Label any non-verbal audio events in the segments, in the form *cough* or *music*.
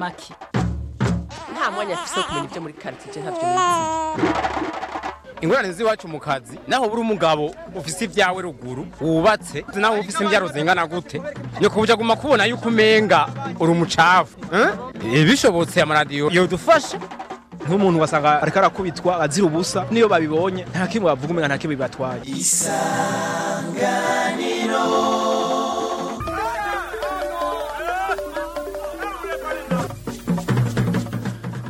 maki. Nta mwanya afise wo kumenya ibyo muri karitsiye ntavyo nizi ingorane z'iwacu mu kazi naho buri umugabo ufise ibyawe ruguru wubatse naho ufise imbyaro zingana gute ni kubuja guma kubona yuko umenga uri umucafu. Eh? bishobotse amaradiyo yodufasha nk'umuntu wasanga ariko arakubitwa azira ubusa niyo babibonye nta kimwe bavuga umenga nta kimwe bibatwaye.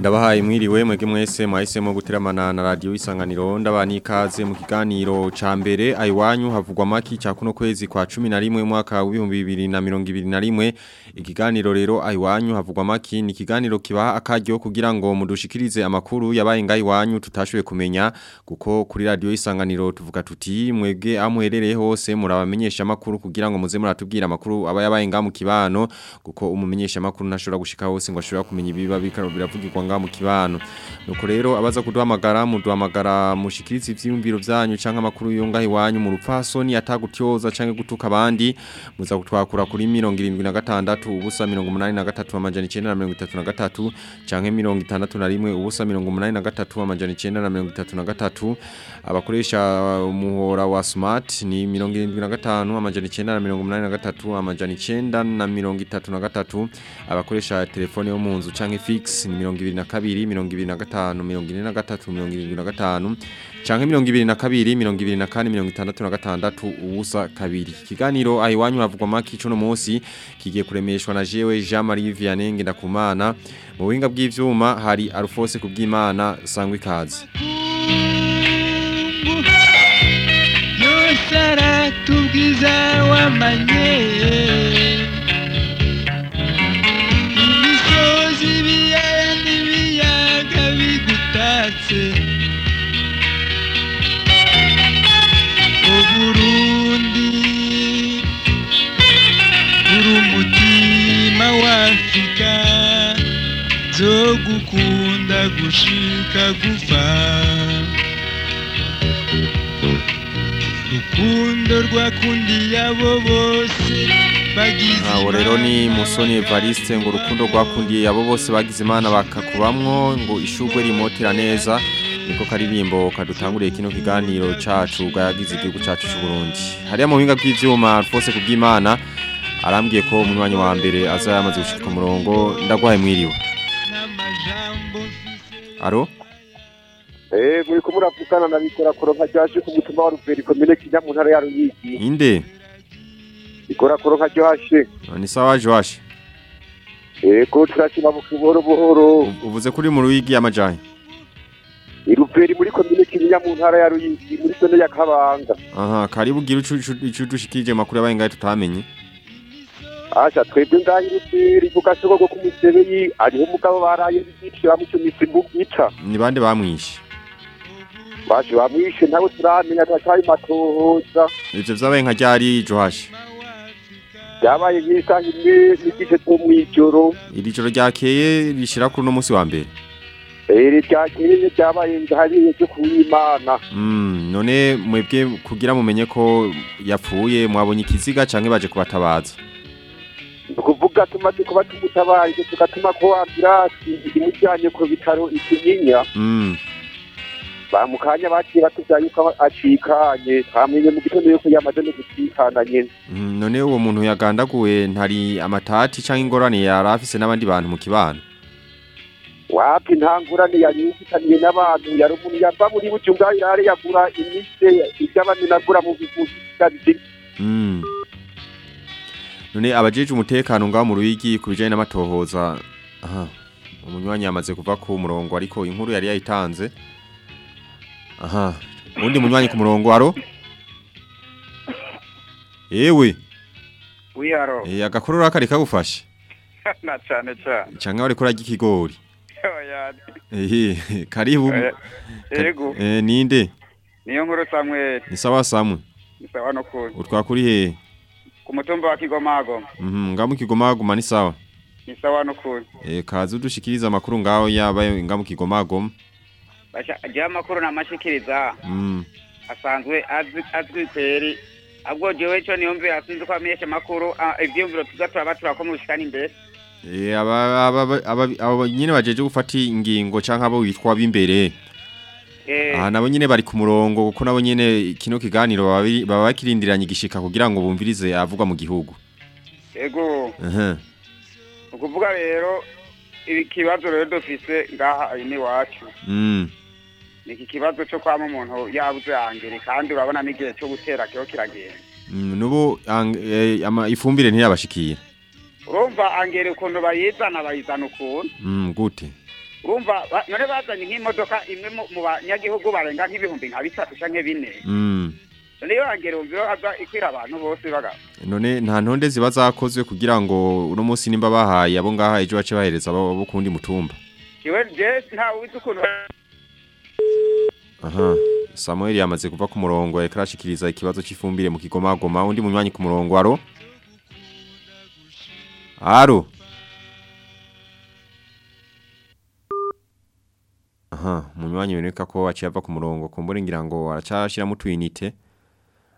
Ndabahaye mwiriwe mwege mwese mwahisemo guteramana na radio isanganiro. Ndabani ikaze mu kiganiro ca mbere aiwanyu havugwa maki ca kuno kwezi kwa 11 mwaka wa 2021 ikiganiro rero aiwanyu havugwa maki ni kiganiro kibaha akaryo kugira ngo mudushikirize amakuru yabaye ngai wanyu tutashoboye kumenya. Kuko kuri radio isanganiro tuvuga tuti mwege amuherereye hose murabamenyesha amakuru kugira ngo muze muratubwira amakuru aba yabaye ngamu kibano. Kuko umumenyesha amakuru ntashobora gushika hose ngo ashobora kumenya ibiba biravugirwa nga mu kibano. Nuko rero abaza kuduhamagara muduhamagara mushikiriza ivyiyumviro vyanyu canke amakuru yo ngaha iwanyu mu rupfasoni atagutyoza canke gutuka abandi muza kutwakura kuri 76 ubusa 83 amajana 933 canke 61 ubusa 83 amajana 933 abakoresha umuhora wa smart ni 75 amajana 983 amajana 933 abakoresha telefone yo mu nzu canke fix ni 22 25 43 75 canke 22 24 66 ubusa kabiri. Kiganiro ahiwanyu havugwa maki cuno munsi kigiye kuremeshwa na jewe Jean Marie Vianney ndakumana mu buhinga bw'ivyuma hari Alphonse kubwimana sangwe ikaze yose aratubwiza wamanye gushika gupfa rukundo rwakundiye abo bose Abo rero ni Musoni Evariste ngo urukundo rwakundiye abo bose bagize imana bakakubamwo ngo ishugwe rimotera neza niko karirimbo kadutanguriye kino kiganiro cacu gayagize igihugu cacu c'u Burundi hariya mu buhinga bw'ivyuma Alphonse kubwimana arambwiye ko umunywanyi wa mbere aza yamaze gushika ku murongo ndagwaye mwiriwe. Aro muri ko muravugana na bikora koronka ryaje ku mutumba wa Ruveri komine Kinya mu ntara ya Ruyigi. inde Ikora koronka ryashe. ni sawa Joash Eh, ko turashima buhoro buhoro. uvuze kuri mu ruigi amajaye I Ruveri muri komine Kinya mu ntara ya Ruyigi muri zone ya Kabanga. aha karibu gira ico dushikirije makuru yabaye ngaye tutamenye Asha twebwe ngahi Ruveri ku gasoko ko kumusebeye ariho umugabo baraye bicira mu cyo misimbu gica. ni bande bamwishe Baje bamwishe ntawe turamenya atacari matohoza. ivyo vyabaye nka ryari Joash Yabaye nk'isaha imwe n'igice cyo mw'ijoro. iri joro ryakeye rishira kuri uno munsi wa mbere Eh, ryakeye ryabaye ngahariye cyo kuwimana. Mm, none mwebwe kugira mumenye ko yapfuye mwabonye ikiziga canke baje kubatabaza ukuvuga tumaze kuba tumutabaye tugatuma ko ambirasi imujyanye ku bitaro ikinyinya mm. Bamukanya baciye batubwira yuko acikanye twamenye mu gitondo yuko yamaze no gucikana nyene Mm, none uwo muntu yagandaguwe ntari amatati canke ingorane yari afise n'abandi bantu mu kibano. Wapi nta ngurane yari yifitaniye n'abantu yari umuntu yava muri bujumbura irare yagura imise ivy'abaminagura mu bivuzi vyabizi mm. none abajeje umutekano ngaho mu ruyigi ku bijanye n'amatohoza aha umunywanyi yamaze kuva ku murongo ariko inkuru yari yayitanze. Aha. Undi munywanyi ku murongo aro ewe. Wiharo Eh agakorora kari kagufashe? *laughs* Na cyane cyane Cyangwa ari kuragi ikigori? *laughs* Oya, Eh, karibu. Eh, Ka- yego eh ninde? Niyo nguru Samuel. Ni sawa samwe ni sawa no kuri utwakuri he? Ku mutumba wa Kigomago. Mhm ngamu kigomago mani sawa? Ni sawa no eh kazi udushikiriza amakuru ngaho yabaye ngamu kigomagoma agiye amakuru namashikiriza mm. Asanzwe azwi kweri ahubwo jewe cyo niyumvira sinzi ko amenyesha amakuru ivyumviro tuza turaba turakoma gushikana imbere Eh, aba nyine bajeje gufata ingingo canke abo witwa bimbere Eh, aha nabo nyine bari ku murongo kuko nabo nyine kino kiganiro baba bakirindiranye igishika kugira ngo bumvirize avugwa mu gihugu. Ego aha ukuvuga rero ibi kibazo rero dufise ngaha ini wacu mm. Ni iki kibazo cyo kwama umuntu yabuze angeri kandi urabona n'igihe cyo gutera kiho kiragenda. Mm, nubu ama ifumbire ntiyabashikira. Urumva angeri ukuntu bayizana bayizana ukuntu. Mm gute? Urumva none bazanye nk'imodoka imwe mu- banyagihugu barenga nk'ibihumbi nka bitatu canke bine. Mm. None iyo angeri umviro haza ikwira abantu bose baga. None nta ntonde ziba zakozwe kugira ngo uno munsi nimba bahaye abo ngaha ejo bace bahereza abo bo kundi mutumba. Ntawe uzi ukuntu aha. Samuel yamaze kuva ku murongo yakarashikiriza ikibazo cy'ifumbire mu kigomagoma undi munywanyi ku murongo aro aro aha munywanyi biboneka ko aciye ava ku murongo kumbure ngira ngo aracashiramo utwinite.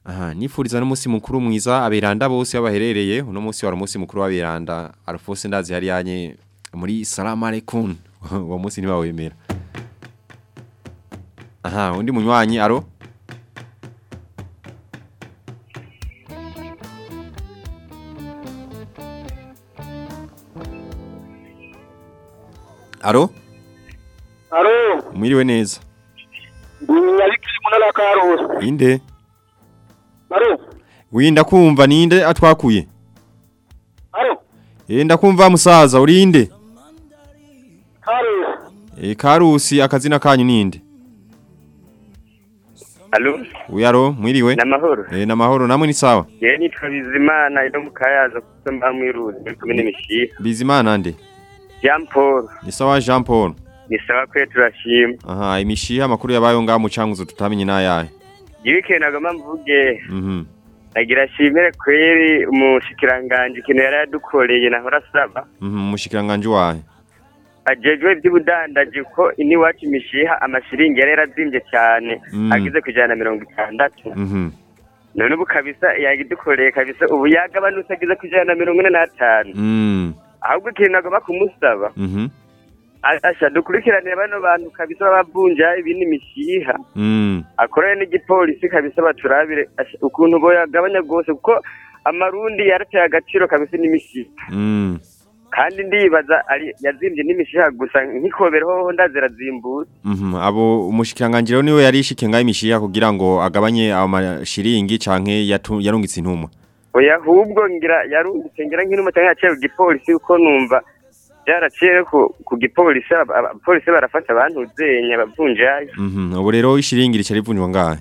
Aha nifuriza n'umunsi mukuru mwiza aberanda bose babaherereye. Uno munsi wari umunsi mukuru w'aberanda Alphonse ndazi hari yanye muri salam aleikum *laughs* uwo munsi ntibawemera Aha, undi munywanyi aro? Aro? aro Mwiriwe neza. nyabikiri munara karusi Inde? aro Winda kumva ninde atwakuye? aro Eh ndakumva musaza uri inde? karusi Eh Karusi akazina kanyu ninde? Alo, Uyaro mwiriwe? namahoro. Eh namahoro namwe ni sawa. Ye nitwa Bizimana ino mukayaza kusamba mba mwiruzi muri komine Mishiha. Bizimana ande? Jean Paul, Ni sawa Jean Paul. ni sawa kwe turashima. Aha imishiha makuru yabayo nga mu canguzo tutamenye nayahe. Yike nagomba mvuge, Mhm. Mm nagira shimire kweri umushikiranganje yari yadukoreye nahora saba. Mhm mushikiranganje wahe? Ajejwe ivy'ubudandaji ko ini wacu Mishiha amashiringi yari yarazimbye cyane. Mm. Agize ku ijana na mirongo itandatu. Mhm. None ubu kabisa yagidukoreye kabisa ubu yagabanutse agize ku ijana na mirongo ine n'atanu. Mm. Ahubwo ikintu nagomba kumusaba. Mhm. asha dukurikiranire bano bantu kabisa babavunja ibindi mishiha Mm. akorere n'igipolisi kabisa baturabire ukuntu boyagabanya rwose kuko amarundi yarateye agaciro kabisa n'imishiha. Kandi ndibaza yazimbye n'imishiha gusa nk'ikobero hoho ndazirazimbuye Mhm. Abo umushikiranganje rero ni we yarishike ngaho imishiha kugira ngo agabanye amashiringi canke yarungitse intumwa. oya ahubwo ngira yarungitse ngira nk'inuma cyangwa yaciye ku gipolisi kuko numva byaraciye ku, gipolisi aba- aba- abapolisi barafasha abantu zenya abavunjayi Mhm. Ubu rero ishiringi rica rivunjwa ngahe?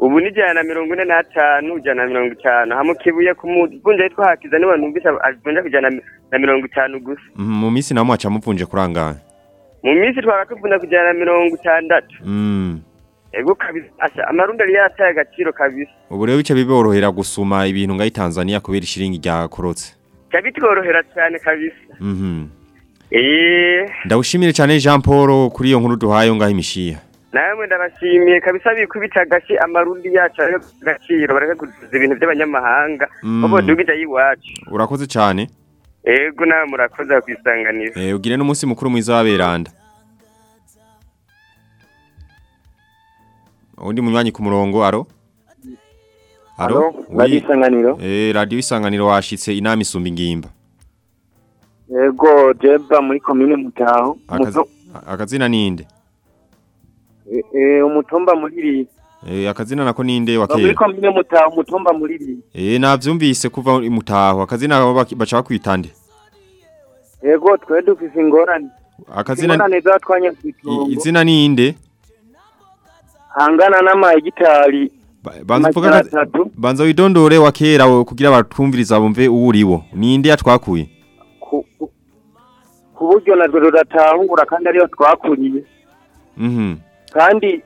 Ubu ni ijana na mirongo ine n'atanu ijana na mirongo itanu hamwe kibuye ku muvunja yitwa hakiza ni we numvise avunja ijana na- mirongo itanu gusa Mhm. Mu minsi namwe aca muvunje kurangahe? mu minsi twaba tuvunja ku ijana na mirongo itandatu Mm. ego kabisa amarundi yari yataye agaciro kabisa Ubu rero bica biborohera gusuma ibintu ngaho Tanzania kubera ishiringi ryakorotse. ca bitworohera cyane kabisa Mhm. eee Ndawushimire cyane Jean Paul kuri iyo nkuru duhaye ngaho imishiha. Namwe ndabashimiye kabisa bikubita agashi amarundi yacu ariyo agaciro bareke kuduza ibintu by'abanyamahanga Mm. kuko dugija y'iwacu Urakoze cyane. ego nawe murakoze kwisanganira Eh ugire n'umunsi mukuru mwiza w'aberanda. Undi munywanyi ku murongo aro? Aro? Oui. isanganiro Eh radio isanganiro washitse inama isumba ingimba. yego jeba muri komine mutaho Akazi, akazina ninde? Umutumba muri Eh akazina nako ninde wa kera? komine mutaho umutumba muri Eh navyumvise kuva mutaho akazina baca bakwitande. yego twe dufise ingorane Akazina ingorane kwitongo izina ninde? hangana n'amahegitari Ba- Banza widondore wa kera kugira batumviriza bumve uwuriwo. Ninde yatwakuye? ku buryo narwo rudatahura kandi ariyo twakuriye Mhm. Kandi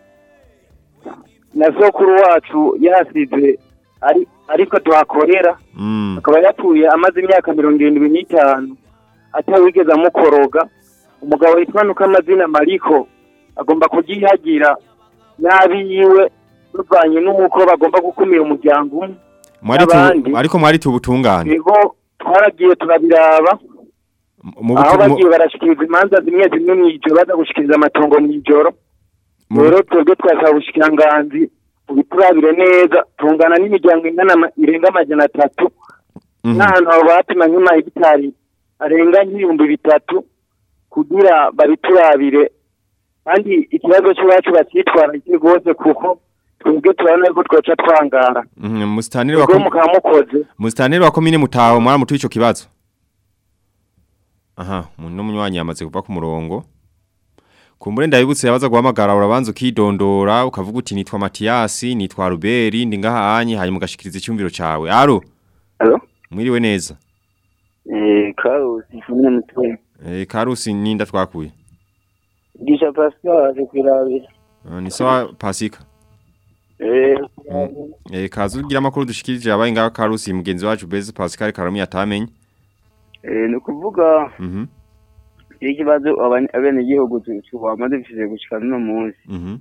na sokuru wacu yahasize ari ariko tuhakorera Mm. akaba yapfuye amaze imyaka mirongo irindwi n'itanu atawigeze amukoroga umugabo witwa nuko amazina mariko agomba kugihagira nabi yiwe bivanye n'uko bagomba gukumira umuryango umwe Mwari tu Abandi. ariko mwari tubutungane. ni ho twaragiye turabiraba mu aho mu- bagiye barashikiriza imanza zimwe zimwe mw'ijoro baza gushikiriza amatongo mw'ijoro mu- rero twebwe twasaba ubushikiranganzi ubiturabire neza tungana n'imiryango ingana ama- irenga amajana atatu Mhm. n'ahantu aho bapima nk'amahegitari arenga nk'ibihumbi bitatu kugira babiturabire kandi ikibazo cy'iwacu bakitwara iki rwose kuko twebwe turabona ko twoca twangara Mhm, Musitanire wa mukaba mukoze Musitanire wa komine mutaho mwaramutuye mutuicho kibazo. Aha, muno munywanyi yamaze kuva ku murongo. Kumbure ndabibutse yabaza guhamagara urabanza ukidondora ukavuga uti nitwa Matiyasi, nitwa Ruberi, ndi ngaha anye hanyuma ugashikiriza icyumviro cawe. Aro, Alo? mwiriwe neza. Eh, Karusi, kumwe mutwe. Eh Karusi ninda twakuye. Gisha Pascal aje kwirabira. Uh, ni sawa Pasika. Eh, Eh kazu ugira makuru dushikirije abaye ngaha Karusi mugenzi wacu Beze Pascal Karami atamenye. eh ni kuvuga Mhm. ikibazo abane abene gihugu tubamaze bifije gushika no munsi. Mhm.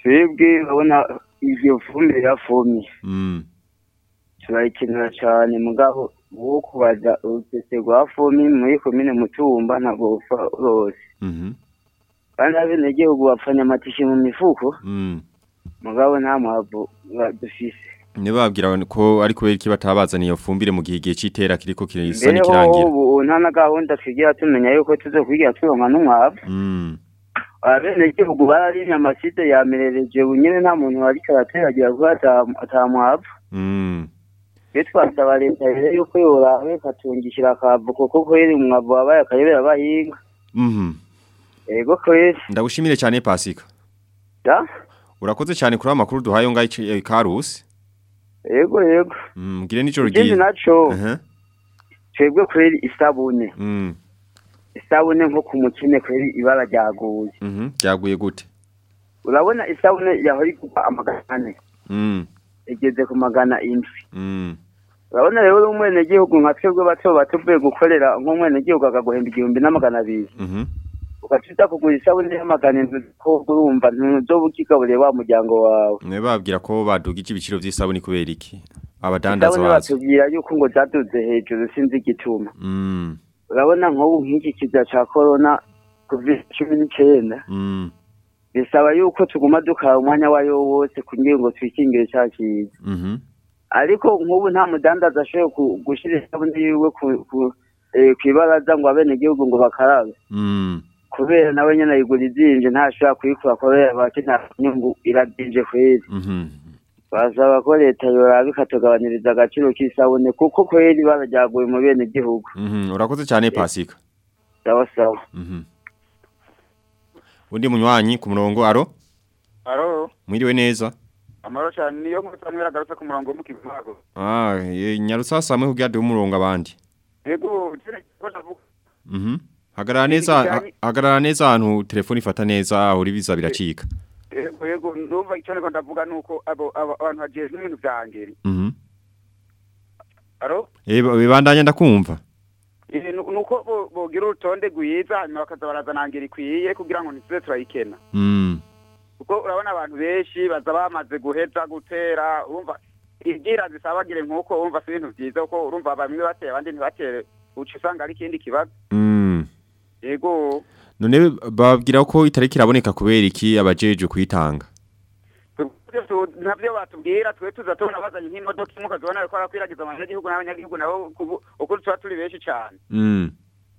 Twebwe urabona ivyo fumbire yafumye. Mm. turayikenera cyane mugabo wo kubaza urutese rwa fomi muri komine mutumba ntabwo bupfa rwose Mhm. kandi abenegihugu bapfanya amatishi mu mifuko Mm. mugabo nta ba- dufise Nibabwira ko ari kubera iki batabazaniye fumbire mu gihe igihe citera kiriko kirisa nikirangira. ubu nta na gahunda twigira tumenya yuko tuzokwigira turonka n'umwavu Mm. abenegihugu bararimye amasite yamerereje bunyene nta muntu wariko arateragira kuba ata- ata mwavu Mm. iyo twasaba leta yuko yoraba ikatungishira akavu kuko kweri umwavu wabaye akayobera abahinga Mhm. ego kweri Ndagushimire cyane Pasika. da Urakoze cyane kuri amakuru duhaye eh, Karusi. Yego yego Mm, gire nijoro ikindi Aha. twebwe kweri isabune Mm. isabune nko ku mukene kweri ibara ryaguye Mhm. Byaguye gute? urabona isabune yahora igurwa amagana ane Mm. igeze ku magana indwi urabona rero uri umwenegihugu nka twebwe bato bato uvuye gukorera nk'umwenegihugu akaguhemba igihumbi n'amagana abiri Mhm. Ugacuta kugura isabune y'amagana indwi ko urumva ntuzoba ukigaburiye wa muryango wawe Nibabwira ko badugije ibiciro vy'isabuni kubera iki? Abadandaza bazo. batubwira yuko ngo zaduze hejuru sinzi igituma Mm. urabona nk'ubu nk'iki kiza ca korona covid cumi n'icenda Mm. bisaba yuko tuguma dukara umwanya wayo wose kugira ngo twikingire cya kiza Mhm. ariko nk'ubu nta mudandaza ashoboye gushira isabune yiwe ku- eh, kw'ibaraza ngo abenegihugu ngo bakarabe Mm. Kubera nawe nyene ayigura izinje ntashobora kuyikura kubera bati nta nyungu irazinje kweri Mhm. basaba ko leta yoraba ikatugabaniriza agaciro k'isabune kuko kweri ibara ryaguye mu benegihugu Mhm. Urakoze cyane Pasika. sawa sawa Mhm. Undi munywanyi ku murongo aro? aro Mwiriwe neza. amaro cyane niyo nkuru samwe agarutse ku murongo mu Ah, nyarusasa amwe kugira duhe umurongo abandi. yego ko ndavuga Mhm. Hagarara neza, ha- hagarara neza ahantu telefone ifata neza aho biza biracika. yego yego ndumva icyo niko ndavuga nuko abo abantu bajejwe ibintu vya ngeri Mhm. aro Eh ba- bibandanya ndakumva. Eh, nu- nuko bo- bogira urutonde rwiza hanyuma bakaza barazana ngeri ikwiye kugira ngo ntituze turayikena Mm. kuko urabona abantu benshi baza bamaze guheza gutera urumva ibwira zisabagire nk'uko urumva si ibintu byiza kuko urumva bamwe bateye abandi ntibatere uca usanga ari ikindi kibazo Mm. Yego None babwira ko itariki iraboneka kubera iki abajeje tu- na byo batubwira twe tuza tubona bazanye nk'imodoka imwe ukazibona ko arakwiragiza abanyagihugu n'abanyagihugu nabo uko tuba turi benshi cyane Mm.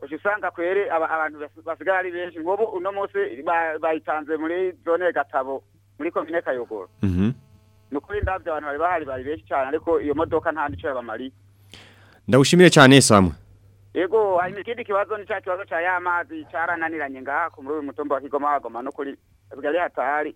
uca usanga kwere aba- abantu bas- basigaye ari benshi nk'ubu uno munsi ba- bayitanze muri zone gatabo muri komine kayogoro Mhm. ni ukuri ndabyo abantu bari bahari bari benshi cyane ariko iyo modoka nta ndico yabamariye Ndagushimire cyane Samwe. Yego hari n'ikindi kibazo ni cya kibazo cya ya mazi cyarananiranye ngaha ku muri uyu mutumba wa kigoma wagoma no kuri bigari hatari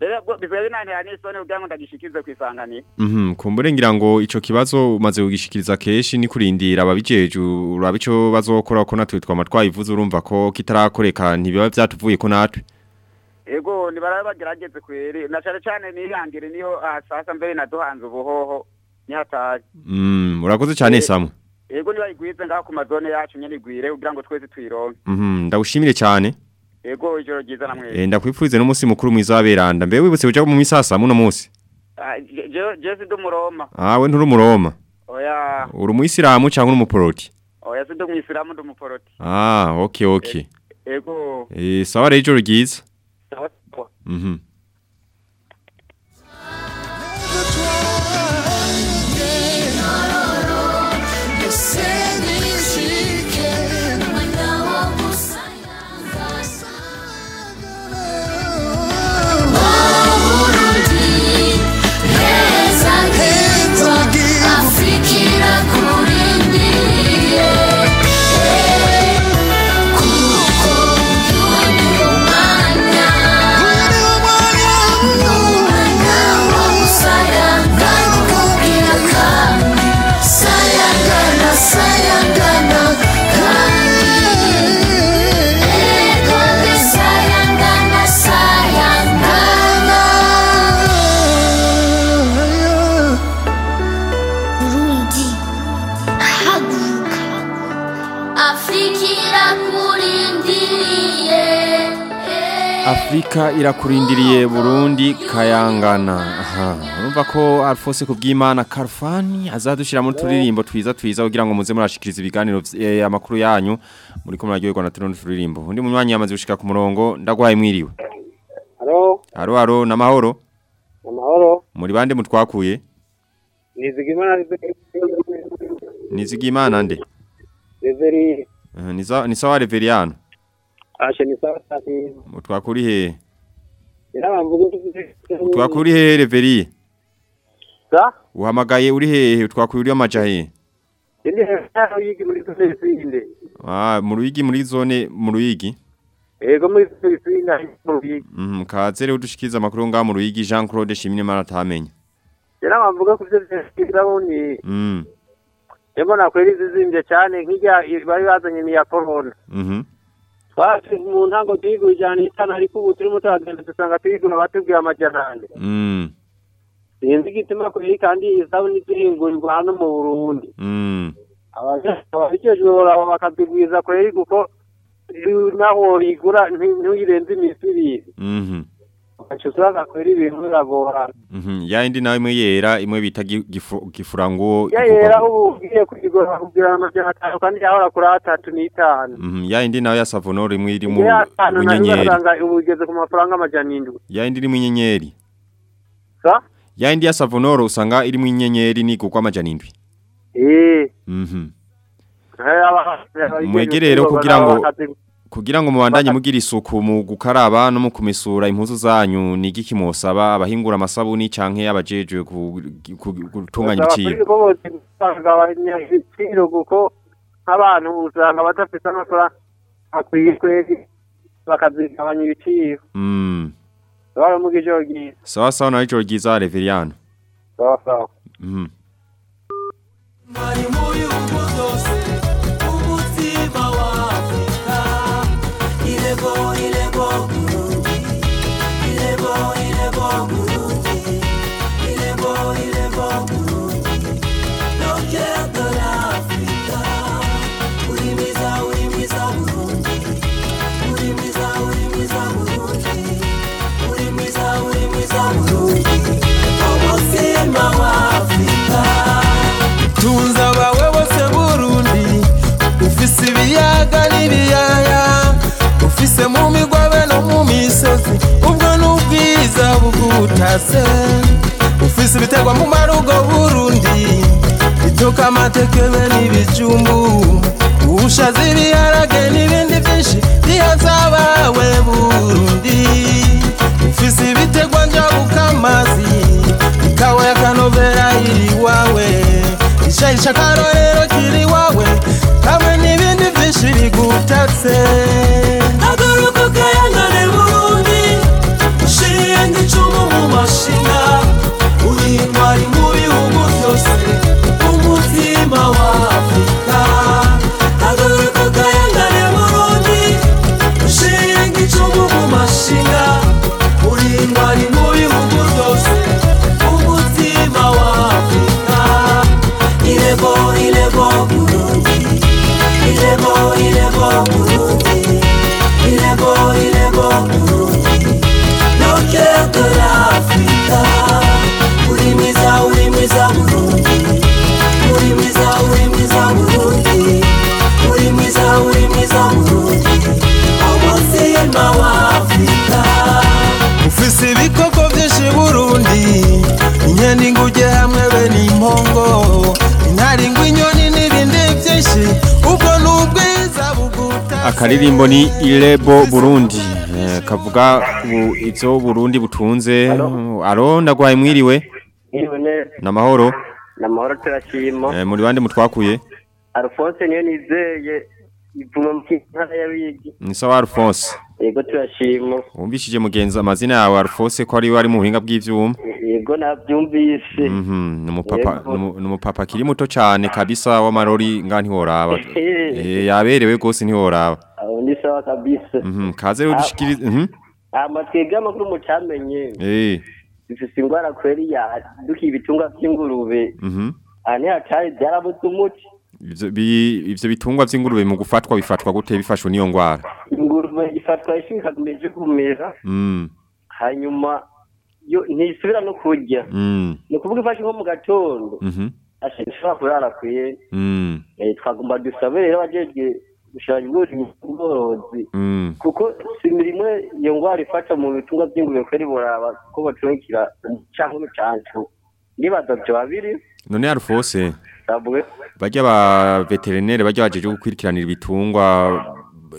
rero bisigaye binantera n'isoni kugira ngo ndagishikize ku isanganiro Mhm. Kumbure ngira ngo ico kibazo umaze kugishikiriza kenshi ni kurindira ababijeje urabe ico bazokora ko natwe twama twayivuze urumva ko kitarakoreka ntibiba byatuvuye ko natwe. Ego nibarabe bagerageze kweri na cyane cyane nirangire niyo asasa mbere naduhanze ubuhoho nihatari Mm. Urakoze cyane Samwe. Ego niba igwize ngaho ku mazone yacu nyene igwire kugira ngo twese tuyironke Mhm. Ndagushimire cyane. Ego ijoro ryiza namwe Eh ndakwifurize n'umunsi mukuru mwiza waberanda. Mbe wibutse uja mu misasa muno munsi. Ah, je- je je si dumuroma Ah we nturi umuroma. Uri umuyisilamu cyangwa uri umuporoti? oya sindi umwisilamu ndi umuporoti Ah, okay okay. ego Eh sawa rero ijoro ryiza. sawa Afrika irakurindiriye Burundi kayangana. Aha, urumva ko Alphonse kubwimana Karfani azadushira muri turirimbo twiza twiza kugira ngo muze murashikiriza ibiganiro eh, amakuru yanyu muri ko muraryoherwa na tuno turirimbo. Undi munywanyi yamaze gushika ku murongo ndagwaye mwiriwe. Haro haro namahoro. amahoro Muri bande mutwakuye? nizigimana Nizigimana nde? Uh, ni sawa ni sawa Reveriano. ashe ni sawa sati Mutwakuri he? irabamvuga Utwakuri he Reveri? sa Uhamagaye uri hehe? Utwakuri uri amaja he? indi hano yigi muri sosiyete Ah, mu ruyigi muri zone mu ruyigi. ego muri sosiyete mu yigi Mhm, kaze rero dushikiza amakuru nga mu ruyigi Jean Claude Shimine maratamenye. irabamvuga ku byo byiraboni Mhm. Yabona kweri zizimbye cyane nk'ijya bari bazanye imiya corona. Mhm. Twasi mu ntango tuyigujana itana ariko ubu turimo turagenda dusanga tuyigura batubwiye amajana ane. Mhm. Sinzi igituma kweri kandi isabuni zihingurirwa hano mu Burundi. Mhm. Ababijejwe boraba bakazigwiza kweri kuko naho igura ntuyirenze iminsi ibiri. Ugaca usanga kweri ibintu biragorana. Mhm. Ya indi nawe imwe yera imwe bita gi- gifu- gifurango. Ya yera ubu ugiye kuyigura bakubwira amajana atanu kandi yahora kuri atatu n'itanu. Mhm. Ya indi nawe ya Savonoro imwe iri mu nyenyeri. ubu igeze ku mafaranga amajana indwi. Ya indi iri mu nyenyeri. Sa? Ya indi ya Savonoro usanga iri mu nyenyeri ni gukwa amajana indwi. Eh. Mhm. Mwegere Mwegere rero kugira ngo kugira ngo mubandanye mugira isuku mu gukaraba no mu kumesura impuzu zanyu ni igiki musaba abahingura amasabuni canke ku- gutunganya ibiciro kugabanya ibiciro kuko nk'abantu usanga badafite amafaranga akwiye kwezi bakazigabanya ibiciro Mm. baba mu ijoro ryiza Sawa sawa na ijoro ryiza Reveriano. sawa sawa Mhm. umutima bugutase ufise ibiterwa mu marugo Burundi. Ituka amatekebe n'ibijumbu ubushaza ibiharage n'ibindi byinshi bihazabawe Burundi. Ufise ibiterwa njabuka amazi ikawa y'akanovera iri wawe. Ishahisha akarorero kiri wawe. Hamwe n'ibindi byinshi bigutatse haguruka ukayangane mashinga uri intwari mu bihugu byose umutima wa afurika haguruka ukayangane burundi ushinga icumu mu mashinga uri intwari mu bihugu byose umutima wa afurika irebo irebo burundi. Irebo irebo n'ingujye hamwe be n'impongo intaringwa inyoni n'ibindi byinshi ubwo ni ubwiza buguta akaririmbo ni irebo burundi. Eh, kavuga ibyo burundi butunze. Aro ndagwaye mwiriwe. Ni amahoro ni amahoro turashima. Eh, muri bande mutwakuye? Alphonse niyo nizeye ivuga mu ntara y'abigi. Ni sawa alphonse. Yego turashima. Wumvishije mugenzi amazina yawe Alphonse ko ari we ari mu buhinga bw'ivyuma yego navyumvise Mhm, numu- numupapa akiri muto cane kabisa w'amarori nga ntiworaba. *laughs* Eh, yaberewe gose ntiworaba. Ni sawa kabisa. Mhm, kaze rero dushikirize mhm. ama twebwe amakuru mucamenye eh. Dufise ingwara kweri ya dukiye ibitungwa vy'ingurube mhm. Aha ntihatari byarabuze umuti. Ivyo bitungwa vy'ingurube mu gufatwa bifatwa gute? Bifashwe n'iyo ngwara? Ingurube ifatwa ifi ikagumeje kumera mm. Hanyuma ntisubira no kurya. Mm. Ni ukuvuga ifashe nko mu gatondo. Mhm asha ishobora kurara kweri mm. Eh, twagomba dusabe rero abajejwe gushaka ubworozi kuko si imirimo iyo ngwara ifata mu bitungwa by'ingurube kweri boraba ko bacungikira cyangwa umucancu byo babiri. None sabwe bajya ba veterinere bajya bajeje gukurikiranira ibitungwa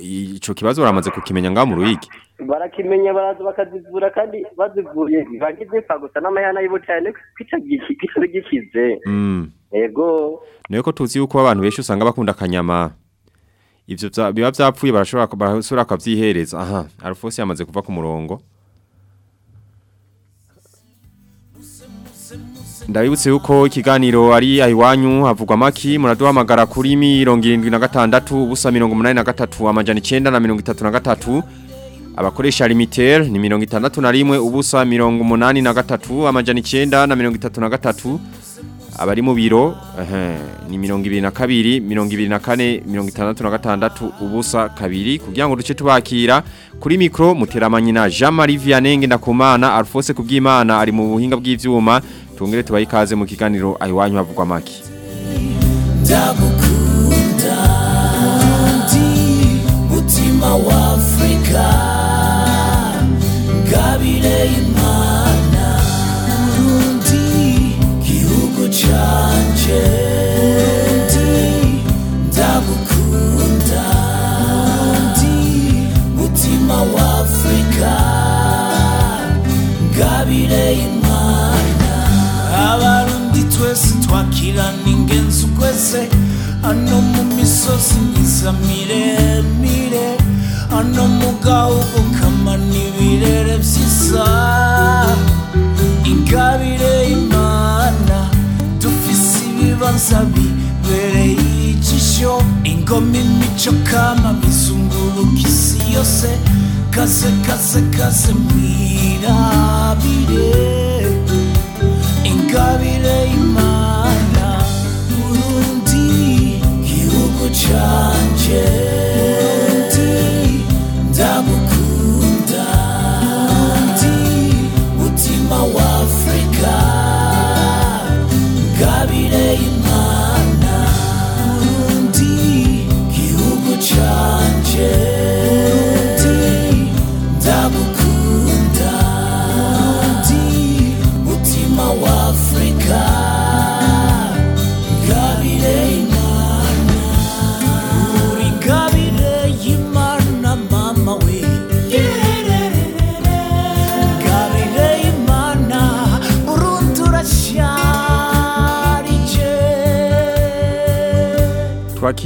ico kibazo baramaze kukimenya ngaho mu ruyigi. Barakimenya baraza bakazivura kandi bazivuye bagizipfa gusa n'amahana y'ubutane kwica gikize. Mm. Yego. Niyo ko tuzi yuko abantu benshi usanga bakunda akanyama. Vya- biba vyapfuye barashobora barasubira akavyihereza aha Alphonse yamaze kuva ku murongo. Ndabibutse yuko ikiganiro ari ayiwanyu havugwa maki muraduhamagara kuri mirongo irindwi na gatandatu ubusa mirongo umunani na gatatu amajana icenda na mirongo itatu na gatatu. Abakoresha limiter ni mirongo itandatu na rimwe ubusa mirongo umunani na gatatu amajana icenda na mirongo itatu na gatatu. Abari mu biro eh ni mirongo ibiri na kabiri mirongo ibiri na kane mirongo itandatu na gatandatu ubusa kabiri. Kugira ngo duce tubakira kuri mikro muteramanyina Jean Marie Vianney Ndakumana Alphonse Kubwimana ari mu buhinga bw'ivyuma tungere tubaye ikaze mu kiganiro ayiwanyu havugwa maki ndagukunda ndi mutima kaze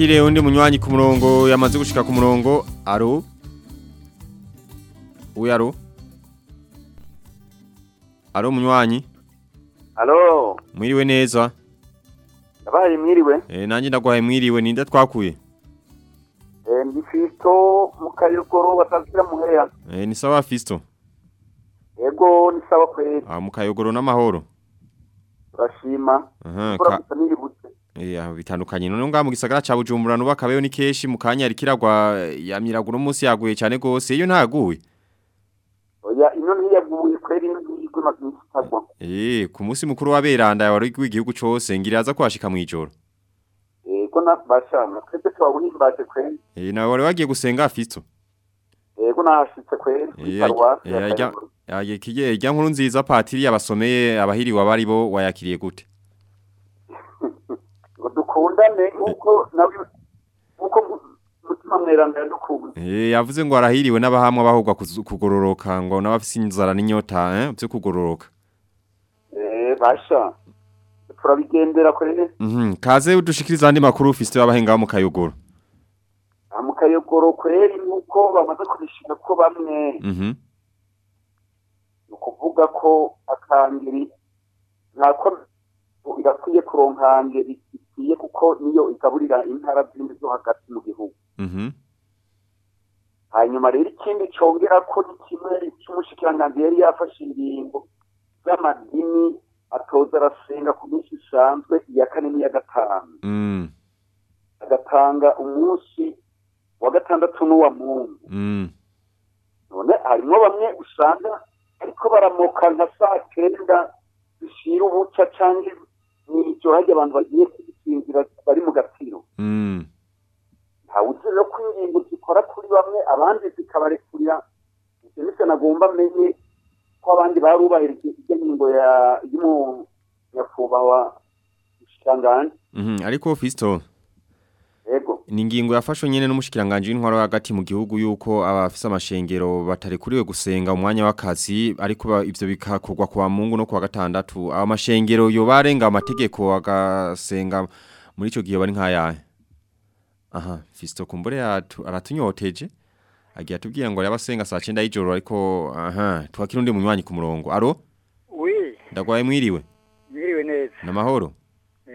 twakire undi munywanyi ku murongo yamaze gushika ku murongo. Aro uyu aro aro munywanyi? Halo, mwiriwe neza? Ndabaye mwiriwe. eh nanjye ndagwaye mwiriwe ninde twakuye? Eh ndi Fisto mu Kayogoro batazira muheya. eh ni sawa Fisto? Yego ni sawa kweli. ah mukayogoro n'amahoro. Turashima. aha -huh, ka eh ah, bitandukanye none ngaha mu gisagara ca Bujumbura nuba kabeyo ni keshi mu kanya rikiragwa yamiraguno munsi yaguye cyane gose iyo ntaguye Oya ino ntiyaguye kweli n'igigwe makinshi tagwa. eh ku munsi mukuru wa beranda wari w'igihugu cose ngiraza kwashika mwijoro Yego nabasha twese twawuhimbaje kweli. eh nawe wari wagiye gusenga kweli. Eh, Paruwasi ajya- ya ajya- Kayogoro. ajya kije ijya nkuru nziza patiri yabasomeye abahiriwe abari bo wayakiriye gute Ngo dukundane nk'uko nawe nk'uko mutima mweranda yadukunze Eh yavuze ngo arahiriwe n'abahamwa bahugwa kugororoka ngo n'abafise inzara n'inyota eh byo kugororoka. eh basha turabigendera kure Mhm kaze udushikiriza andi makuru ufise abahenga mu kayogoro. Ah, mu kayogoro kweri nuko bamaze kubishika ko bamwe Mhm. ni ukuvuga ko akangiri ntako irakwiye kuronka hangeri ikwiye kuko niyo igaburira intara zindi zo hagati mu gihugu Mhm. hanyuma rero ikindi congera ko ni kimwe cy'umushikiranganji yari yafashe ingingo z'amadini atoza arasenga ku minsi isanzwe iya kane n'iya gatanu Mm. agatanga umunsi wa gatandatu n'uwa mungu Mm. none harimo bamwe usanga ariko baramoka nka saa kenda zishira ubuca canke mw'ijoro harya abantu bagiye kwisinzira bari mu gapiro Mm. ntawuzi rero ko ingingo zikora kuri bamwe abandi zikabarekurira. Ivyo nivyo nagomba menye ko abandi barubahirije iryo ngingo ya y'umunyakubahwa mushikiranganji. Mhm ariko Fisto ni ingingo yafashwe nyene n'umushikiranganje w'intwaro hagati mu gihugu yuko abafise amashengero batarekuriwe gusenga umwanya w'akazi ariko ibyo ivyo bikakorwa kwa Mungu no kwa gatandatu. Amashengero mashengero yo barenga amategeko agasenga muri ico gihe bari nkayahe aha Fisto kumbure yatu aratunyoteje agiye atubwiye ngo yabasenga saa 9 y'ijoro ariko aha twakira undi munywanyi ku murongo. Aro wi ndagwaye mwiriwe. Mwiriwe neza. Namahoro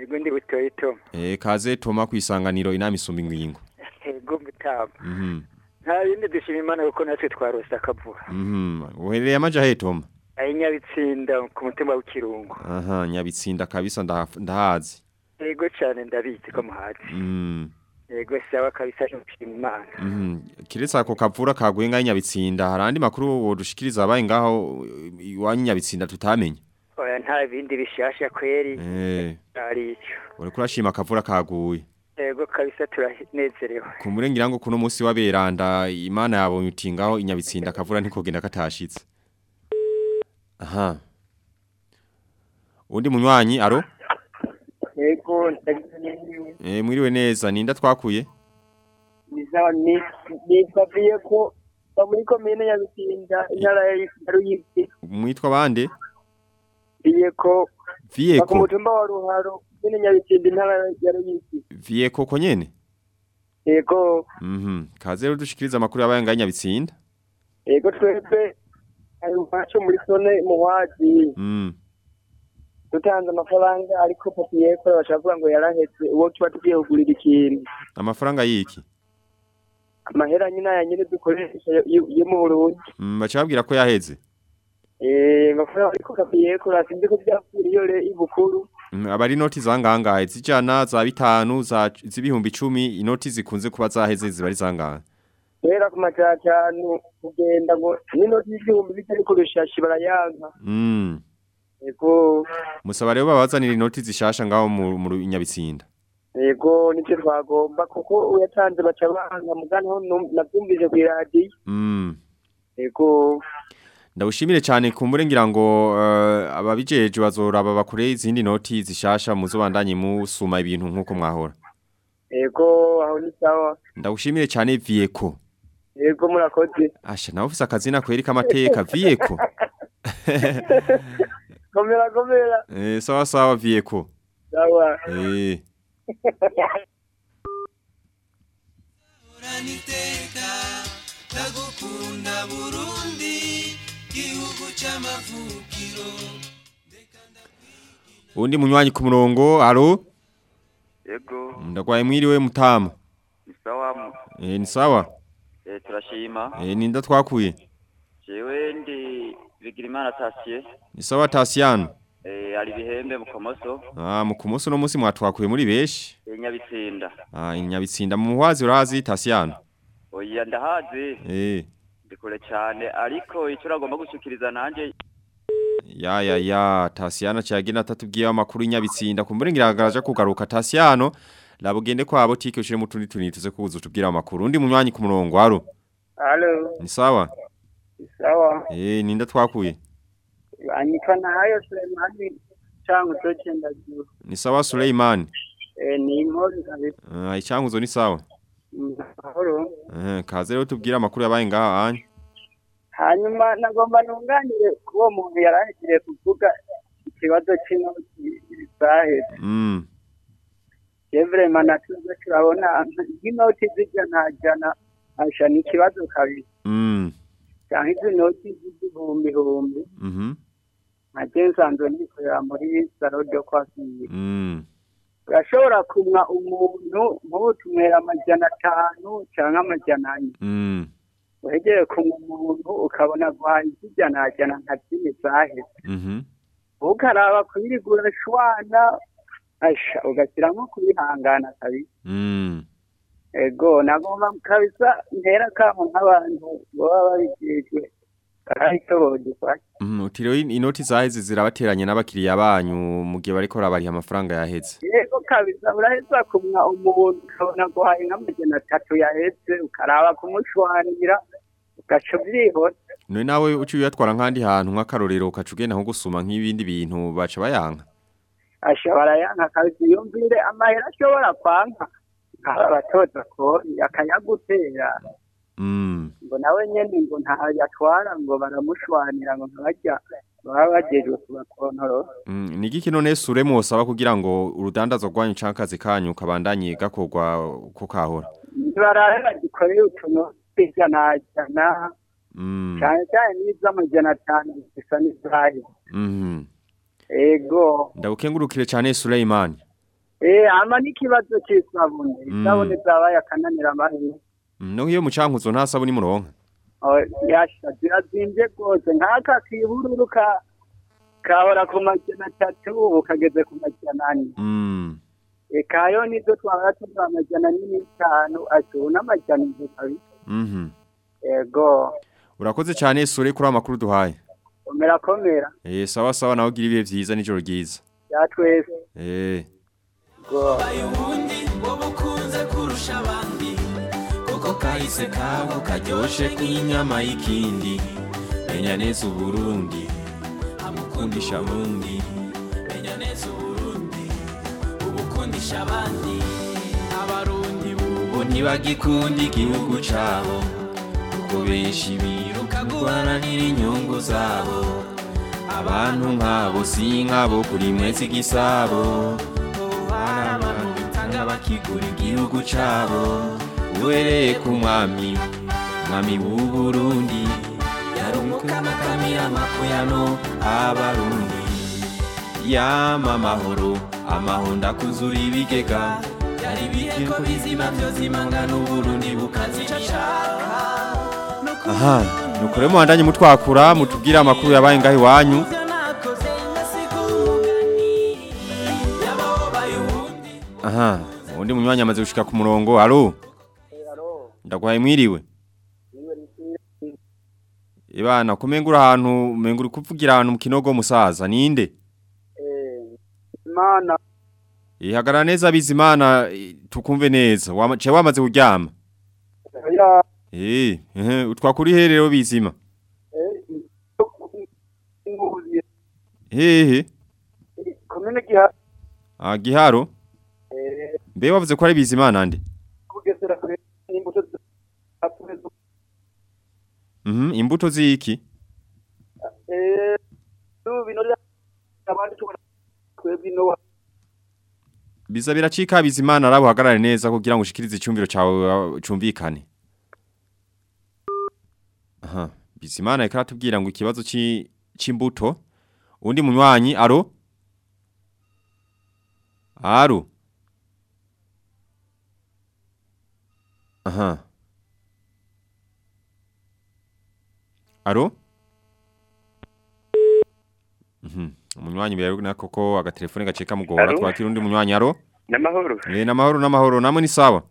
yego ndi kaze toma eh kaze toma kwisanganiro inama isumba ingwingo yego *laughs* mutama mhm nta bindi dushima imana kuko natwe twarose akavura Mhm. Uherereye amaja he Tom? ayi nyabitsinda ku mutima w'ikirungu Aha, nyabitsinda kabisa ndahazi. Ego cyane ndabizi ko muhazi Mm. Ego sawa kabisa nshima imana Mhm. Kiretse ako kavura kaguye nyabitsinda harandi makuru wodushikiriza abaye ngaho iwanyu nyabitsinda tutamenye. Oya nta bindi bishasha kweri Eh, ari icyo uriko urashima akavura kaguye. yego kabisa turanezerewe Kumurengira ngo kuno musi waberanda Imana yabonye uti ngaho inyabitsinda akavura ntikogenda katashitse. Aha. Undi munywanyi aro? yego ndagize Eh mwiriwe neza ninda twakuye? nizawa nitwaviye ko ba muri komine ya Bitinda intara ya Ruyigi Mwitwa bande? Biye ko Vieko. ku mutumba wa Ruharo komine Nyabitinda intara ya Ruyigi Vieko ko nyene? yego Mhm. Kaze rero dushikiriza amakuru yabaye ngaho nyabitsinda? yego twebwe ayo macho muri zone muwaji Mm. dutanze amafaranga ariko papiye ko bashavuga ngo yarahetse uwo tuba tugiye kugurira ikintu Amafaranga y'iki? amahera nyine aya nyine dukoresha yo mu Burundi Mm, bacha babwira ko yaheze. Eh amafaranga ariko papiye ko rasinze ko byapfira iyo re ibukuru Mm, abari inoti zangangaye zijana za bitanu zibihumbi 10 inoti zikunze kuba zaheze ziba ari zangaye. guhera ku macacanu kugenda ngo n'inoti y'igihumbi bitari ku rushashi barayanka Mm. yego Musaba rero babazanira inoti zishasha ngaho mu nyabitsinda. yego ni cyo twagomba kuko uyatanze baca banga mugana aho num- nabyumvise ku iradiyo Mm. yego Ndawushimire cyane kumbure ngira ngo uh, ababijeje bazoraba bakure izindi noti zishasha muzobandanye musuma ibintu nk'uko mwahora. yego aho ni sawa Ndawushimire cyane Vieko. yego murakoze Asha nawe ufise akazina kwereka amateka Vieko. *laughs* komera komera Eh sawa sawa Vieko. sawa Eh ndagukunda burundi gihugu cy'amavukiro Undi munywanyi ku murongo aro Yego, ndagwaye mwiriwe mutama. ni sawa. Eh ni sawa. Eh turashima. Eh ninda twakuye. Jewe ndi Bigirimana tasiye Ni sawa tasiyano Eh ari bihembe mu komoso. Ah mu komoso no musi mwatwakuye muri beshi. inyabitsinda Nyabitsinda. Ah inyabitsinda mu muhwazi urazi tasiyano Oya ndahazi. Eh Ndikure cyane ariko icyo uragomba gushikiriza nanje ya ya ya Tasiano cyagina atatubwiye amakuru inyabitsinda kumbure ngiragaraje kugaruka Tasiano labugende kwa botike ushire mu tundi tunini tuze kuza tubwira amakuru. Undi munywanyi ku murongo aro halo ni sawa? Sawa. Eh ninda twakuye? Anyika hayo Suleimani changu tochenda juu ni sawa Suleiman eh ni imori kabisa ah icyanguzo ni sawa? Mahoro. Eh, kaze rero tubwire amakuru yabaye ngaha hanyu hanyuma nagomba nunganire kuwo uwo muntu yarangiriye kuvuga ikibazo cy'inoti zaheze Mm. yevrema natwe turabona nk'inoti z'ijana jana asha ni ikibazo kabiri Mm. cyangwa izi noti z'igihumbi humbi Mhm. nka nsanzwe nikorera muri salo kwa coiffure Mm. Urashobora kumwa umuntu nk'ubu tumwera amajana atanu cyangwa amajana ane Mm. wegeye kumwa umuntu ukabona guhaye izijana jana nka zine zaheze Mhm. ukaraba kuyirigura shwana ugashyiramo kubihangana kabisa Mm. ego nagomba kabisa ntera kamo nk'abantu baba Mhm. Utiriwe inoti zaheze zirabateranye n'abakiriya banyu mu gihe bariko barabariha amafaranga yaheze. yego kabisa uraheza kumwa umuntu ukabona guhaye nk'amajana atatu yaheze ukaraba kumushwanira ugaca ubyihora None nawe uci uyatwara nk'andi hantu nk'akarorero ukaca ugenda nko gusuma nk'ibindi bintu baca bayanka. asha barayanka kabisa yumvire amahera ashobora kwanka nkaba batoza kori akayagutera Mm. Ngo nawe nyene ngo ntayatwara ngo baramushwanira ngo nkabarya baba bajejwe kubakontorora Mm. Ni giki none sure mwosaba kugira ngo urudandazo rwanyu canke akazi kanyu kabandanye gakorwa uko kahora. barahe bagikoreye utuntu tw'ijana jana Mm. cyane cyane n'iz'amajana atanu zisa n'izahe Mhm. ego Ndabukengurukire cyane Suleiman. eh ama n'ikibazo c'isabune Mm. isabune zabaye akananira amahera No hiyo mucankuzo nta sabuni muronka. Oh, yasha zirazimvye rwose nk'aka kibururu ka kahora ku majana atatu ubu kageze ku majana ane Mm. ekayo nizo twaba tuva amajana ane n'itanu atu n'amajana indwi kabisa Mhm. ego Urakoze cyane sure kuri amakuru duhaye. komera komera Eh sawa sawa nawe ugira ibihe vyiza nijoro ryiza. ya twese Eh. go ubundi wowe ukunze kurusha abandi kuko kahise kabo karyoshe nk'inyama y'ikindi. Menya neza uburundi amukundisha bundi menya neza uburundi ubukundisha abandi. Abarundi bubu ntibagikunda igihugu cabo. Kuko benshi biruka guharanira inyungu zabo. Abantu nk'abo si nk'abo kuri mwese igisabo hari abantu bitanga bakigura igihugu cabo. Uhereye ku mwami mwami w'u Burundi yarumuka amakamira makuyano abarundi yama amahoro amahoro ndakuzura ibigega byari biheko bizima vyozimanga n'uburundi bukazimira Aha, nukure muhandanye mutwakura mutubwira amakuru yabaye ngaho iwanyu. Aha, undi munywanyi amaze gushika ku murongo. Alo. Ndagwaye mwiriwe. Ibana kumengura ahantu mengura kuvugira ahantu mu kinogo musaza ninde? imana Ihagara neza bizimana eh, tukumve neza. Wama ce wamaze kuryama. ya Eh, eh utwakuri herero bizima. Hehe. komine giha Ah giharo. eh Mbe wavuze ko ari bizimana nde? Imbuto ziki? eh Biza biracika bizimana arabo hagarare neza kugira ngo ushikirize icyumviro cyawe cyumvikane cumvikane. Aha, bizimana reka tubwira ngo ikibazo cy'imbuto c'imbuto. Undi munywanyi aro? Aro. Aha. Aro? Mhm. Umunywanyi bero nako ko agatelefone gaceka mugora twakira undi munywanyi aro? n'amahoro Eh namahoro namahoro namwe ni sawa.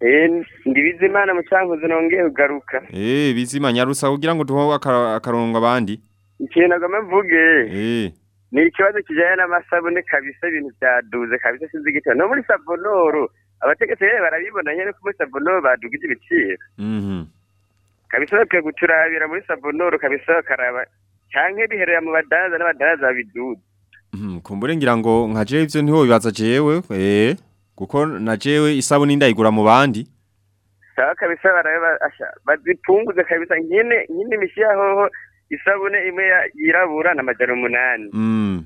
eh ndibize imana mu cankuzo nongeye ugaruka Eh bizima nyarusa kugira ngo aka- akarongo abandi. ikintu mbuge. mvuge Eh. ni ikibazo kijanye n'amasabune kabisa ibintu vyaduze kabisa sinzi igitero no muri savonoro abategetsi barabibona nyene ko muri savonoro badugije ibiciro Mhm. Kabisa bakwiye guturabira muri savonoro kabisa bakaraba canke biherera mu badaza n'abadaza babiduza Mhm, kumbure ngira ngo nka jewe ivyo ntiho bibaza jewe. Eh. Kuko na jewe isabuni ndayigura mu bandi. sawa kabisa barabe ba- asha- bazipunguze kabisa nkine nkine imishi yahoho isabune imwe yirabura na majana umunani Mm.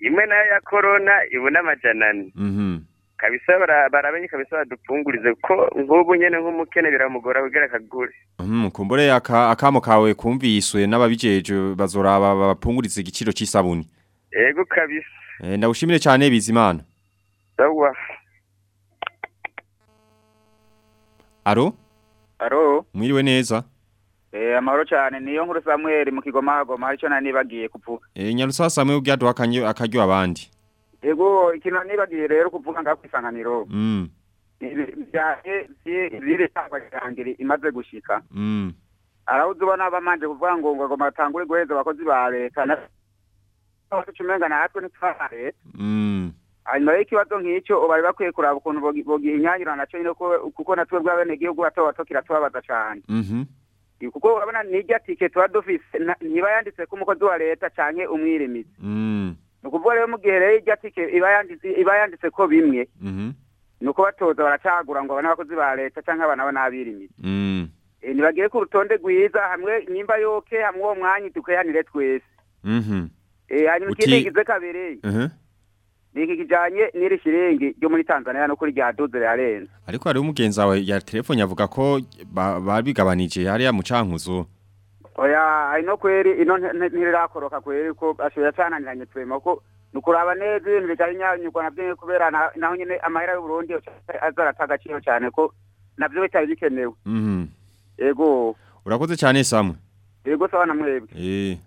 imwe nayo ya korona ibona amajana ane Mhm. Kabisa bara- barabenye kabisa badupfungurize ko nk'ubu nyene nk'umukene biramugora kugira akagure Mhm, kumbure aka akamo kawe kumviswe n'ababijeje bazoraba bapungurize igiciro cy'isabuni yego kabisa Eh ndawushimire cyane bizimana. sawa Aro? aro Mwiriwe neza. eh amahoro cyane niyo nkuru Samuel mu kigoma goma haricyo nani bagiye kuvuga Eh nyarusasa Samuel ubyaduha akanyo akaryo abandi. Ego ikintu nibagiye rero kuvuga ngaho kwisanganiro Mm. byaje zire cyangwa cyangire imaze gushika arahuze ubona bamanje kuvuga ngo ngo batangure guheza abakozi ba leta na tucumenga natwe Mm. hanyuma y'ikibazo nk'icyo bari bakwiye kuraba ukuntu bogi- bogihinyanyura na cyo nyine ko- kuko natwe bw'abenegihugu bato bato kiratubabaza cyane kuko urabona n'irya tike tuba dufise ntiba yanditse ko umukozi wa leta canke umwirimizi. Ni ukuvuga rero mu gihe rero irya tike iba yanditse ko bimwe Mhm. ni uko batoza baracagura ngo abane abakozi ba leta canke abana n'abirimizi Mm. Eh, nibagire ku rutonde rwiza hamwe nyimba yoke hamwe uwo mwanya dukehanire twese Mhm. Eh, hanyuma ikindi kigize kabiri Mhm. ni iki kijanye n'iri shiringi ryo muri tanzania no kuri rya duze rirarenze Ariko hari umugenzi wawe ya telefone avuga ko ba- babigabanije hariya mu cankuzo. Oya ino kweri ino ntirirakoroka kweri ko ashoboye acananiranye twema ko nukuraba ukuraba neza ibintu navyo nyene kubera naho nyene amahera y'uburundi azarata agaciro cyane ko navyo bitari bikenewe Mhm. ego Urakoze cyane Samwe. ego sawa na mwebwe Eh.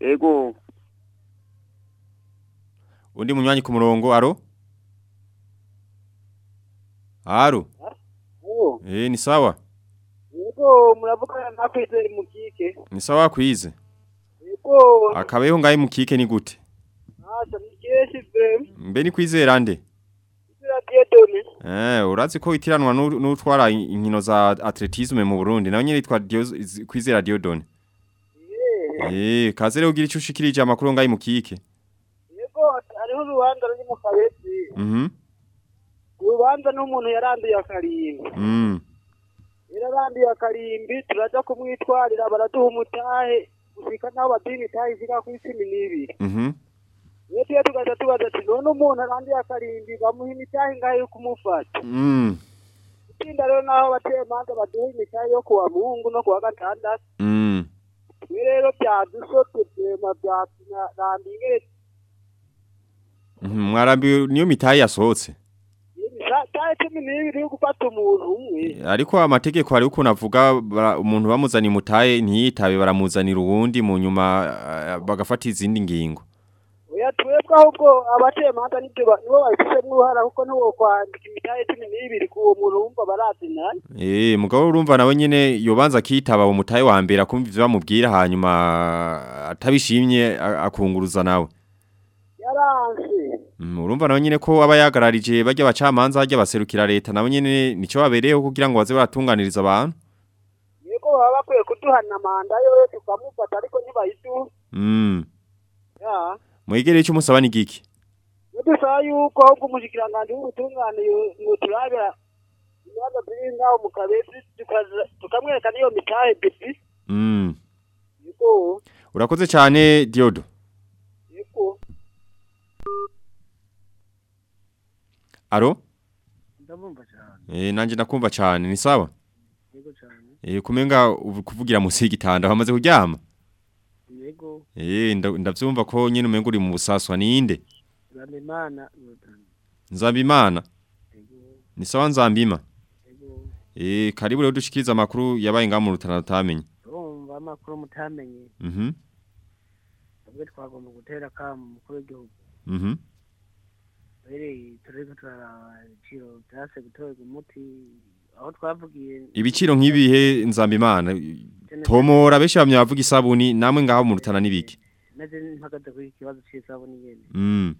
ego Undi munywanyi ku murongo aro? Aro. Eh ni sawa. Yego muravugana na kwizera mukike Ni sawa kwize. yego Akabeho ngaye mukike ni gute? ntacyo ni kenshi ve Mbe ni kwizera nde? Eh urazi ko itiranwa n'u- n'utwara inkino za atletisme mu Burundi nawe yitwa Dio- kwizera Diodone. Eh kaze rero ugira ico ushikirije amakuru ngaye mukike. yego hariho urubanza ruri mu kabezi Mhm. urubanza n'umuntu yaranduye akarimbi Mm. Yararanduye akarimbi turaja kumwitwarira baraduha umutahe gushika naho baduha imitahe ishika ku cumi n'ibiri Mhm. iyo tuye tugaca tubaza ati none umuntu aranduye akarimbi bamuha imitahe ingahe yo kumufata mhm itsinda rero naho bateye manza baduha imitahe yo kuwa mungu no kuwa gatandatu Mm. ibi rero byadusotse vyema Mhm, Mwarambi niyo mitahe yasohotse. Imitahe cumi n'ibiri yo gufata umuntu umwe Ariko amategeko hari ukuntu avuga umuntu bamuzaniye mutaye ntiyitabe baramuzanira uwundi mu nyuma ah, bagafata izindi ngingo. oya twebwe ahubwo abatemanza ni byo nibo babifisemo uruhara kuko niwo kwandika imitahe cumi n'ibiri ku uwo muntu wumva barazinanye Eh mugabo urumva nawe nyene yobanza kitaba uwo mutaye wa mbere akumva ivyo bamubwira hanyuma atabishimye akunguruza nawe. Yaranse Mm, urumva nawe nyene ko aba yagararije barya bacamanza barya baserukira leta nawe nyene nico babereyeho kugira ngo baze baratunganiriza abantu. yego baba bakwiye kuduhana manda yoyo tukamufata ariko ntibayiduha Mm. ya Mwegere ico musaba ni giki? iyo dusaba yuko ahubwo umushikiranganji w'ubutungane yoturabira ibibazo biri ngaho mu kabezi tukaza- tukamwereka n'iyo mitahe bibi Mm. yego Urakoze cyane Diodo. yego Aro? ndabumva cyane Eh nanje nakumva cyane ni sawa? yego cyane Eh kumenga kuvugira musi y'igitanda bamaze kuryama? yego Eh nda- ndavyumva ko nyine umenga uri mu busaswa ninde? Zamimana Nzambimana. Ni sawa Nzambima? Eh karibu rero dushikiriza amakuru yabaye ngamu mu rutana tutamenye. urumva amakuru mutamenye Mhm. twagomba gutera akamu umukuru w'igihugu Mhm. Turiko turaraba ibiciro vyase gutorerwa umuti aho twavugiye Ibiciro nk'ibihe Nzambimana tomora benshi bamye bavuga isabuni namwe ngaho mu rutana nibiki. maze mpagaze kuri iki kibazo c'isabuni nyene Mm.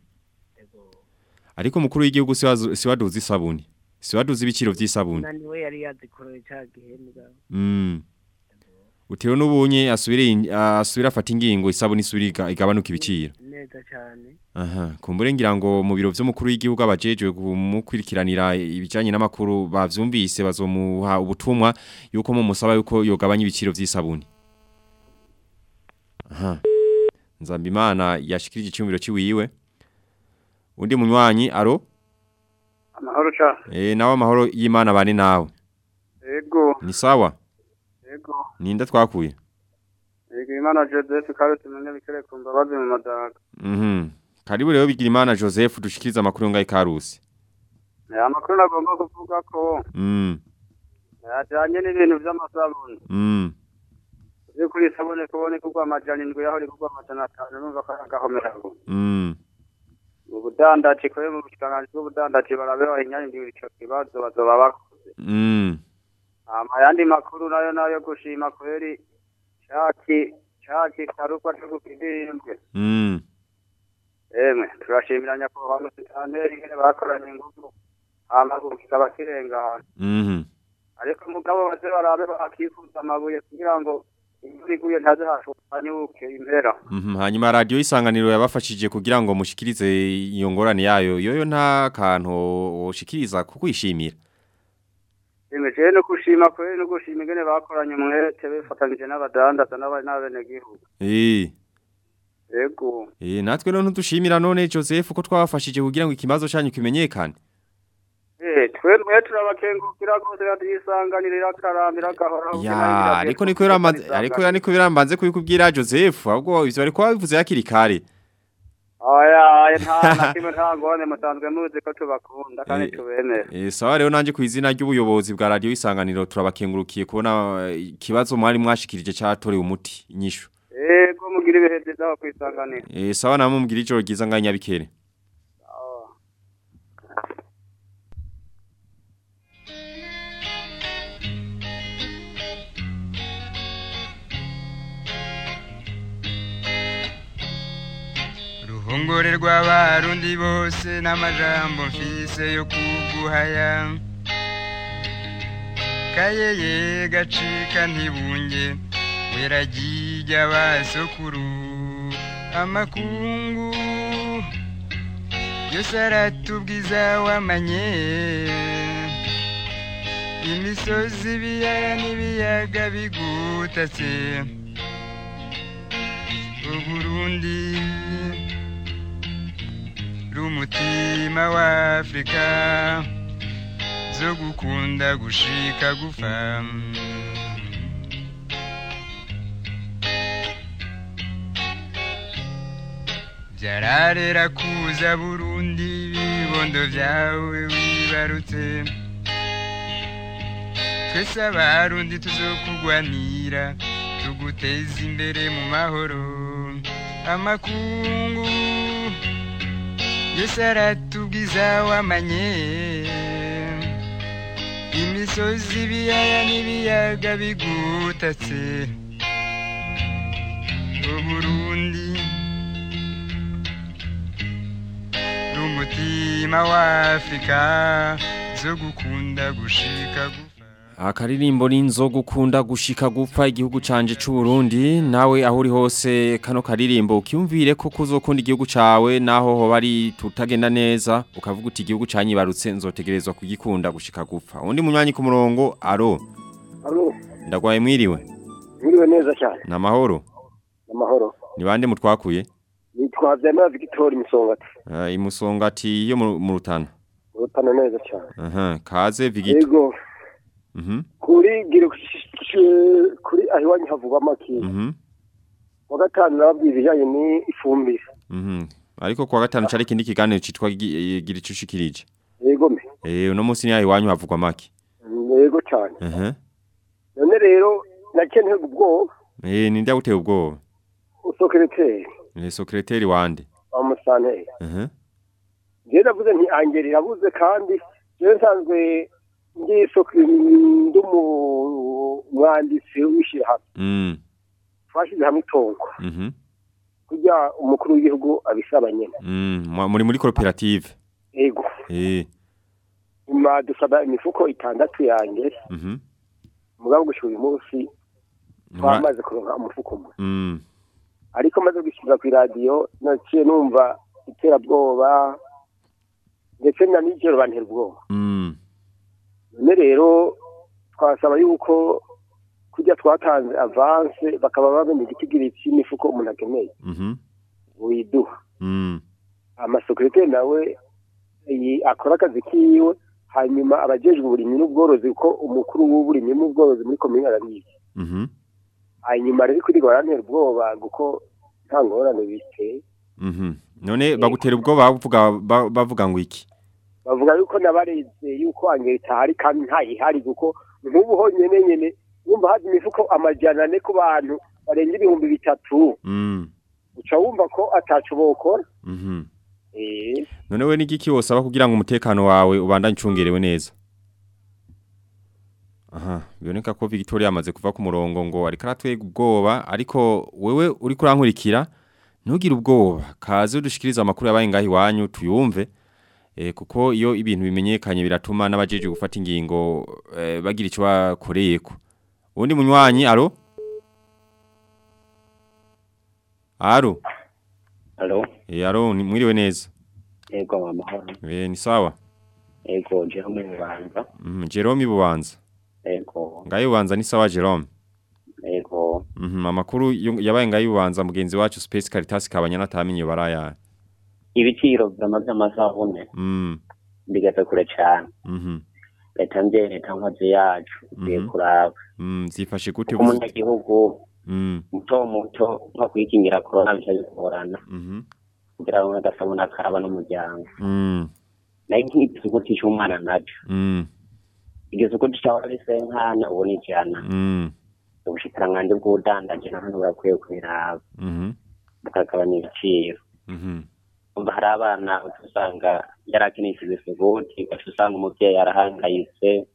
Ariko umukuru w'igihugu si wazu- si waduza isabuni. Si waduza ibiciro vy'isabuni. nani we yari yazikoreye ca gihe mugabo Mm. Utiro n'ubunye asubire asubire afata ingingo isabuni isubire iga- igabanuka ibiciro. Neza cyane Aha, kumbure ngira ngo mu biro vy'umukuru w'igihugu abajejwe kumukwirikiranira ibijanye n'amakuru bavyumvise bazomuha ubutumwa yuko mu musaba yuko yogabanya ibiciro vy'isabuni. Aha. Nzambimana yashikirije icyumviro ciwiwe. Undi munywanyi aro? amahoro cha Eh nawe amahoro y'Imana bane nawe. yego Ni sawa? yego Ninda twakuye. Yego imana joseph karusi munyabikere ku mbabazi mu madaga Mhm. Karibu rero bigira Imana Joseph dushikiriza amakuru ngai karusi. aya makuru nagomba kuvuga ko Mm. ajanye n'ibintu vy'amasabuni Mm. uri kuri isabune kubone kugwa amajana indwi yaho rigurwa amajana atanu numva ko ari agahomerago Mm. mu budandaji kore mu bushikiranganji bw'ubudandaji barabe bahinyanyira ico kibazo bazoba bakoze ayandi makuru na yo na yo gushima kweri caki tarukwa co kukidirimbwe Mm. emwe turashimira nyakubahwa musitanteri ingene bakoranye ingufu hama kikaba kirengana Mhm. ariko mugabo baze barabe bakifuza amabuye kugira ngo imvura iguye ntaze hashukanyuke impera Mhm. Hanyuma radio isanganiro yabafashije kugira ngo mushikirize iyo ngorane yayo. Yoyo nta kantu woshikiriza kukwishimira. Jewe no gushima kweri no gushima ingene bakoranye umwete bifatanije n'abadandaza n'aba- n'abenegihugu Eh. yego Eh natwe rero ntudushimira none Joseph ko twabafashije kugira ngo ikibazo cyanyu kimenyekane. Eh, twebwe turabakengukira rwose radiyisanganira akarambira agahora Ya, ariko niko ariko niko birambanze kubikubwira Joseph ahubwo ivyo ariko wabivuze hakiri kare. Oya *laughs* nta kimwe nta ngone musanzwe muzi ko tubakunda kandi Eh, tubemera Eh sawa rero nanje ku izina ry'ubuyobozi bwa radio isanganiro turabakengurukiye kubona eh, ikibazo mwari mwashikirije cyatorewe umuti inyishu. yego mugira ibihe byiza aho kwisanganira Eh sawa namwe mugira ijoro ryiza nganya bikere. ruhongore rw'abarundi bose n'amajambo mfise yo kuguhaya kayeye gacika ntibunge weragirya basokuru amakungu. Yose aratubwiza wamanye. Imisozi ibiyaya n'ibiyaga bigutatse uburundi rumutima wa Afrika zo gukunda gushika gufa byararera kuza Burundi bibondo byawe wibarutse. Twese abarundi tuzokugwanira tuguteza imbere mu mahoro. Amakungu yose aratubwiza wamanye imisozi ibiyaya n'ibiyaga bigutatse. Uburundi n'umutima wa afurika zo gukunda gushika gu Akaririmbo n'inzo gukunda gushika gupfa igihugu canje c'u Burundi nawe aho uri hose kano karirimbo ukyumvire ko kuzokunda igihugu cawe naho ho bari tutagenda neza ukavuga uti igihugu canyibarutse nzotegerezwa kugikunda gushika gupfa. Undi munywanyi ku murongo aro Alo, ndagwaye mwiriwe. Mwiriwe neza cyane. namahoro Amahoro. ni bande mutwakuye? Nitwa Vyama Victor Musongati. uh, imusongati yo mu rutana. Urutana neza cyane. aha kaze vigito. Yego, mhm kuri gire kuri ahiwanyu havugwa make. mhm Wa gatanu nababwiye ibijanye ni ifumbire. mhm ariko kwa gatanu cari kindi kiganiro citwa gi- gira icushikirije Yego me. eh uno munsi ni ahiwanyu havugwa make Yego cyane. None rero nakeneye ubwoba. Eh ninde guteye ubwoba? Usokereteri eh secretary wande? Amusane. aha Je navuze nti angeri irabuze kandi je nsanzwe ngisoke ndumu mwanditsi wishira hamwe. mm Twashize hamwe itongo. mhm Kujya umukuru w'igihugu abisaba nyene. mm muri muri cooperative Yego. eh nyuma dusaba imifuko itandatu yanjye mhm mugabo gushira uyu munsi twamaze kuronka umufuko umwe mm ariko maze gushyirwa ku iradiyo naciye numva iterabwoba ndetse na nijoro bantera ubwoba. None rero twasaba yuko kujya twatanze avance bakaba bamenya igitigiri cy'imifuko umuntu akeneye Mhm. widuha Mm. amasekreteri nawe akora akazi kiwe hanyuma abajejwe uburimyi n'ubworozi kuko umukuru w'uburimyi n'ubworozi muri komine arabizi Mhm. hanyuma rero kuri barantera ubwoba kuko nta ngorane biteye Mhm. None bagutera ubwoba bavuga ba- bavuga ngo iki? Bavuga yuko nabareze yuko angera itahari kandi ntayihari kuko nk'ubu honyine nyene wumva hazi imifuko amajana ane ku bantu barenga ibihumbi bitatu Mm. uca wumva ko ataco bokora Mhm. eh None we nigiki wosaba kugira ngo umutekano wawe ubandanye ucungerewe neza? Aha, biboneka ko Victoria amaze kuva ku murongo ngo ariko aratwega ubwoba ariko wewe uri kurankurikira ntugire ubwoba kaze udushikiriza amakuru yabaye ngaho iwanyu tuyumve eh, kuko iyo ibintu bimenyekanye biratuma n'abajeje gufata ingingo e, bagira icyo bakoreyeko undi munywanyi aro aro aro e, aro ni mwiriwe neza yego amahoro. eh ni sawa yego Jerome Bubanza. mm, Jerome Bubanza. yego Ngaye Bubanza ni sawa Jerome. ego. Mhm, amakuru yabaye ngaye Bubanza mugenzi wacu Space Caritas kabanya natamenye baraya. Ibiciro vy'amazi amasabune Mhm. bigeze kure cane. Mhm. Leta mvye leta nkozi yacu ikwiye Mhm. kuraba. Mhm, zifashe gute Kuko umunyagihugu Mhm. muto muto nko kwikingira corona bica bigorana Mhm. kugira ngo agasabune akaraba n'umuryango. Nayo nk'igisuguti c'umwana naco. Mhm. Igisuguti cahora ari senkana ubu ni ijana. Mhm. Ubushikiranganji bw'ubudandaji naho burakwiye kubiraba bukagabanya ibiciro. Umva hari abana uca usanga yarakeneye ibisuguti ugaca usanga umuvyeyi yarahangayitse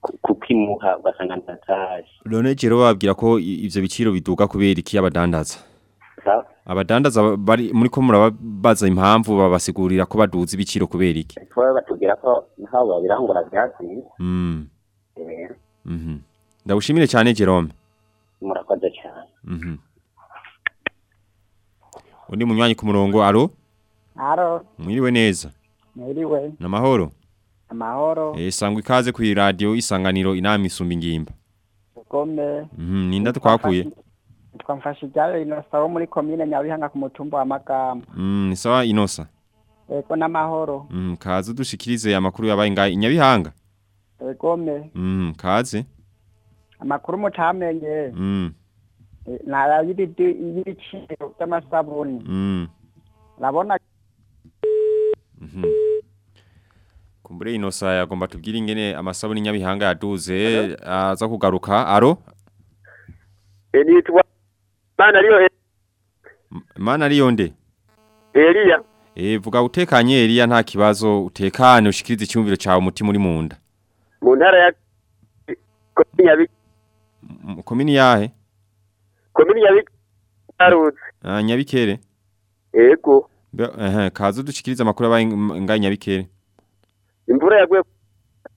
ku- kukimuha ugasanga ntataje None Jero babwira ko i- ivyo biciro biduga kubera iki abadandaza. Abadandaza bari muri ko murababaza impamvu babasigurira ko baduza ibiciro kubera iki. batubwira ko ntaho babirangura vyakwiye Mhm. Eh, Mhm. Ndagushimire cyane Jerome. murakoze cane Mhm. Undi munywanyi ku murongo aro Aro, mwiriwe neza. mwiriwe, Namahoro. amahoro, Eh sangwa ikaze ku radio isanganiro inama isumba ingimba. gome, Mhm ninda twakuye. twamfashe ibyayo inosa wo muri komine Nyabihanga ku mutumba wa makamba Mhm ni sawa inosa. Ego n'amahoro, Mhm kaze dushikirize amakuru yabaye ngaye inyabihanga. egome, Mhm kaze. amakuru mutamenye, Mhm naya y'ibidi- y'ibiciro by'amasabuni. mhm mhm. Kumbure inosa yagomba tubwire ingene amasabuni nyabihanga yaduze aza kugaruka aro enitwa mana ariyo mana liyo nde Elia Eh vuga utekanye Elia nta kibazo utekane ushikirize icyumviro cyawe umutima uri munda. mu ntara ya Komini yahe? Komini Yarutse Ah nyabikere. yego kaze dushikirize amakuru abaye ng- ngaye nyabikere. imvura yaguye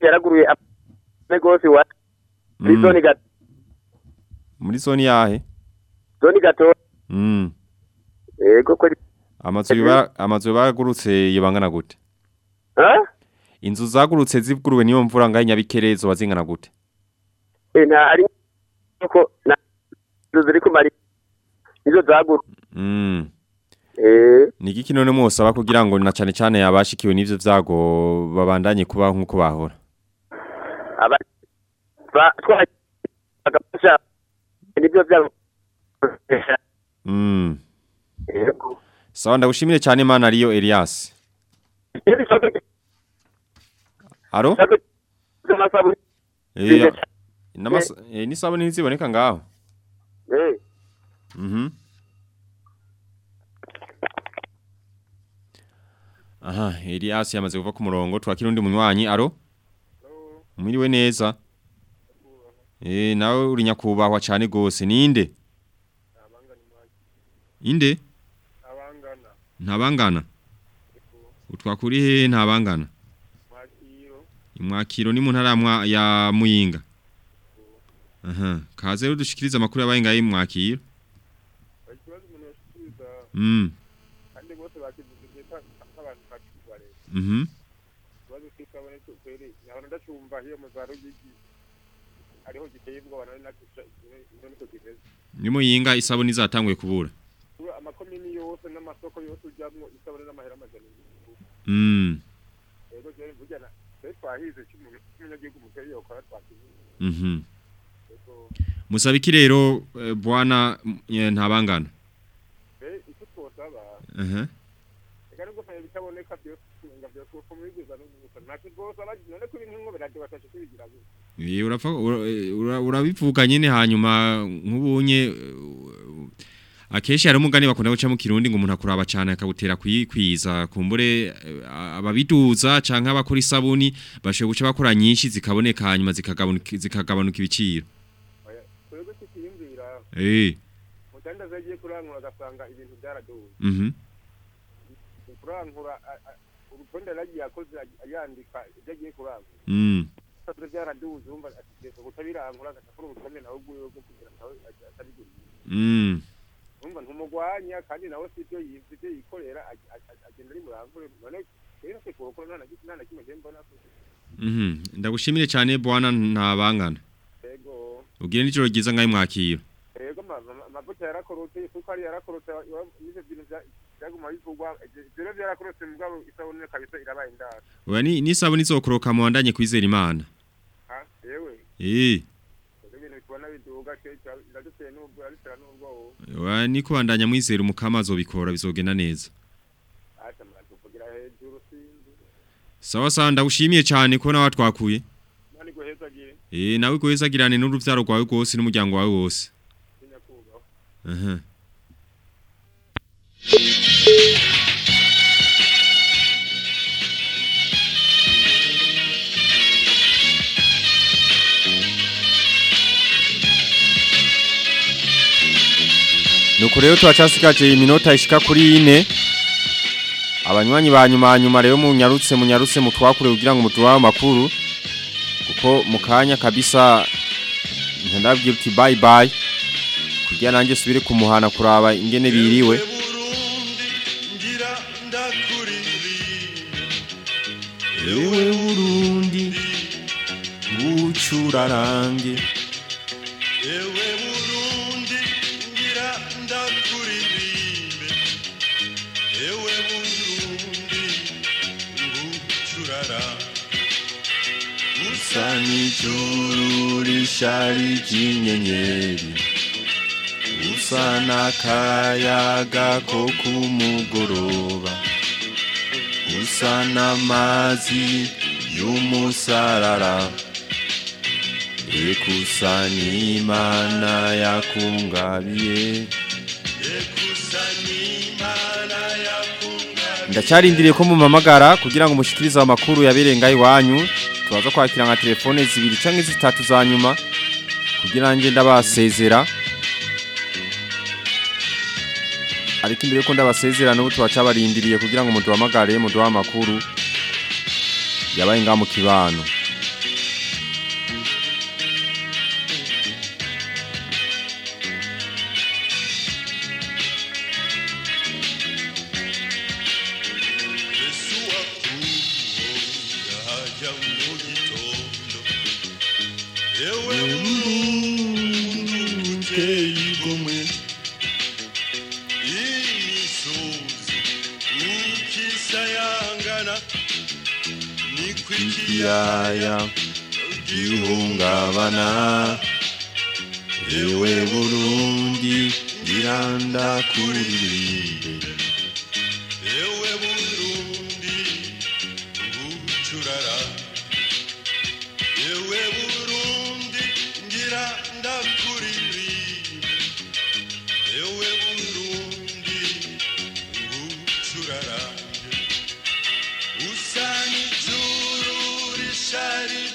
yaraguruye ame gose wa muri Mm. zone gato Muri zone yahe? zone gato Mm. yego ko Amazu bagurutse yibangana gute? Inzu zagurutse zivuguruwe niyo mvura ngaye nyabikere zo bazingana gute? Eh, nta ari ko na zo ziri ku mari nizo zaguru Mm. eh Niki kino ne mwosaba kugira ngo na cyane cyane yabashikiwe n'ivyo vyago babandanye kuba nkuko bahora. aba ba nivyo vyago Mm. yego Sawa ndagushimire cyane imana ariyo Elias. Aro? Eh. Eh, ni sabuni nziboneka ngaho. Eh Mhm. Aha, Elias yamaze kuva ku murongo twakira undi munywanyi aro? Mwiriwe neza. Eh nawe uri nyakubahwa cyane gose ninde? Inde? Ntabangana. Utwakuri he ntabangana? Imwakiro ni mu ntara ya Muyinga. Aha, kaze rero dushikirize amakuru yabaye ngaye mwakiro. Mm. kandi bose bakivuze nk'abantu bakigwa rero Mhm. ikibazo cy'isabune cyo kweri nyahora ndacumva hiyo mu za rugigi ariho giteye ubwoba nawe nacisha ino niko kimeze Ni muyinga isabuni zatanguye kubura. Ubu amakomini yose n'amasoko yose ujyamwo isabune n'amahera amajana Mm. rero je burya na twahize cy'umunyagihugu mutari yokora twakivuze Mhm. rero Musabiki rero eh, bwana eh, ntabangana. be icyo twosaba reka nubwo fanya bitaboneka byose nga byose uko mubigwiza n'ubusa ntacyo twosaba none ko ibintu ngo birajya bashashe kubigira gutya Ye urapfa ura- ura- urabivuga nyine hanyuma nk'ubunye uh, akeshi hari umugani bakunda guca mu kirundi ngo umuntu akuraba cyane akabutera kwikwiza kumbure eh, ababiduza canke abakora isabuni bashoboye guca bakora nyinshi zikaboneka hanyuma zikagabanuka ibiciro. Tukiyumvira eh mudandaza agiye kurangura agasanga ibintu byaraduwe mhm kurangura a- a- urutonde yaragiye akoze ag- yandika ibyo agiye kurangura mm. Ibyo byaraduze urumva ategeka kutabirangura agakora urutonde nawe rwiwe rwo kugira ngo atabigurira mm. Urumva ntumugwanya kandi nawe si ibyo yikorera ag- ag- agenda ari murangure none rero se kurokora nta na kimwe- njye mbona mhm ndagushimire cyane bwana ntabangana ugire n'ijoro ryiza ngaye mwakira yego ma- ma- amavuta yarakorotse isukari yarakorotse n'ivyo bintu byaguma bivugwa rero byarakorotse mugabo isabune kabisa irabaye indaro oya ni nisabuni izokoroka mu wandanye kwizera imana. Ha? Yewe? Eh ibyo bintu tubona biduga kenshi biraduteye n'ubwo biradutera n'ubwoba oya ni kubandanya mwizera umukama azobikora bizogenda neza. Ati muratuvugira hejuru sinzi. Sawa sawa ndagushimiye cyane ko nawe twakuye nani guhezagire eh nawe guhezagirane n'uruvyaro rwawe rwose n'umuryango wawe wose. Aha Nuko rero turacasigaje iminota ishika kuri ine. Abanywanyi ba nyuma nyuma rero munyarutse munyarutse mutwakure kugira ngo mutubahe makuru kuko mukanya kabisa ndabwira uti bye bye kugira nanjye subire kumuhana kuraba ingene biriwe. Ewe Burundi ngucurarange Ewe Burundi ngira ndakuririmbe Ewe Burundi ngucurara Usa n'ijuru rishari ry'inyenyeri Usa n'akayaga ko kumugoroba. Usa n'amazi y'umusarara. Ekusa n'Imana yakungabiye ndacyarindiriye ko mumamagara kugira ngo mushikirize amakuru yaberenga iwanyu. Tubaza kwakira nka telefone zibiri canke zitatu za nyuma. Kugira nje ndabasezera. Ariko imbere ko ndabasezera n'ubu tubacabarindiriye kugira ngo muduhamagare muduha amakuru yabaye ngaha mu kibano. Rishari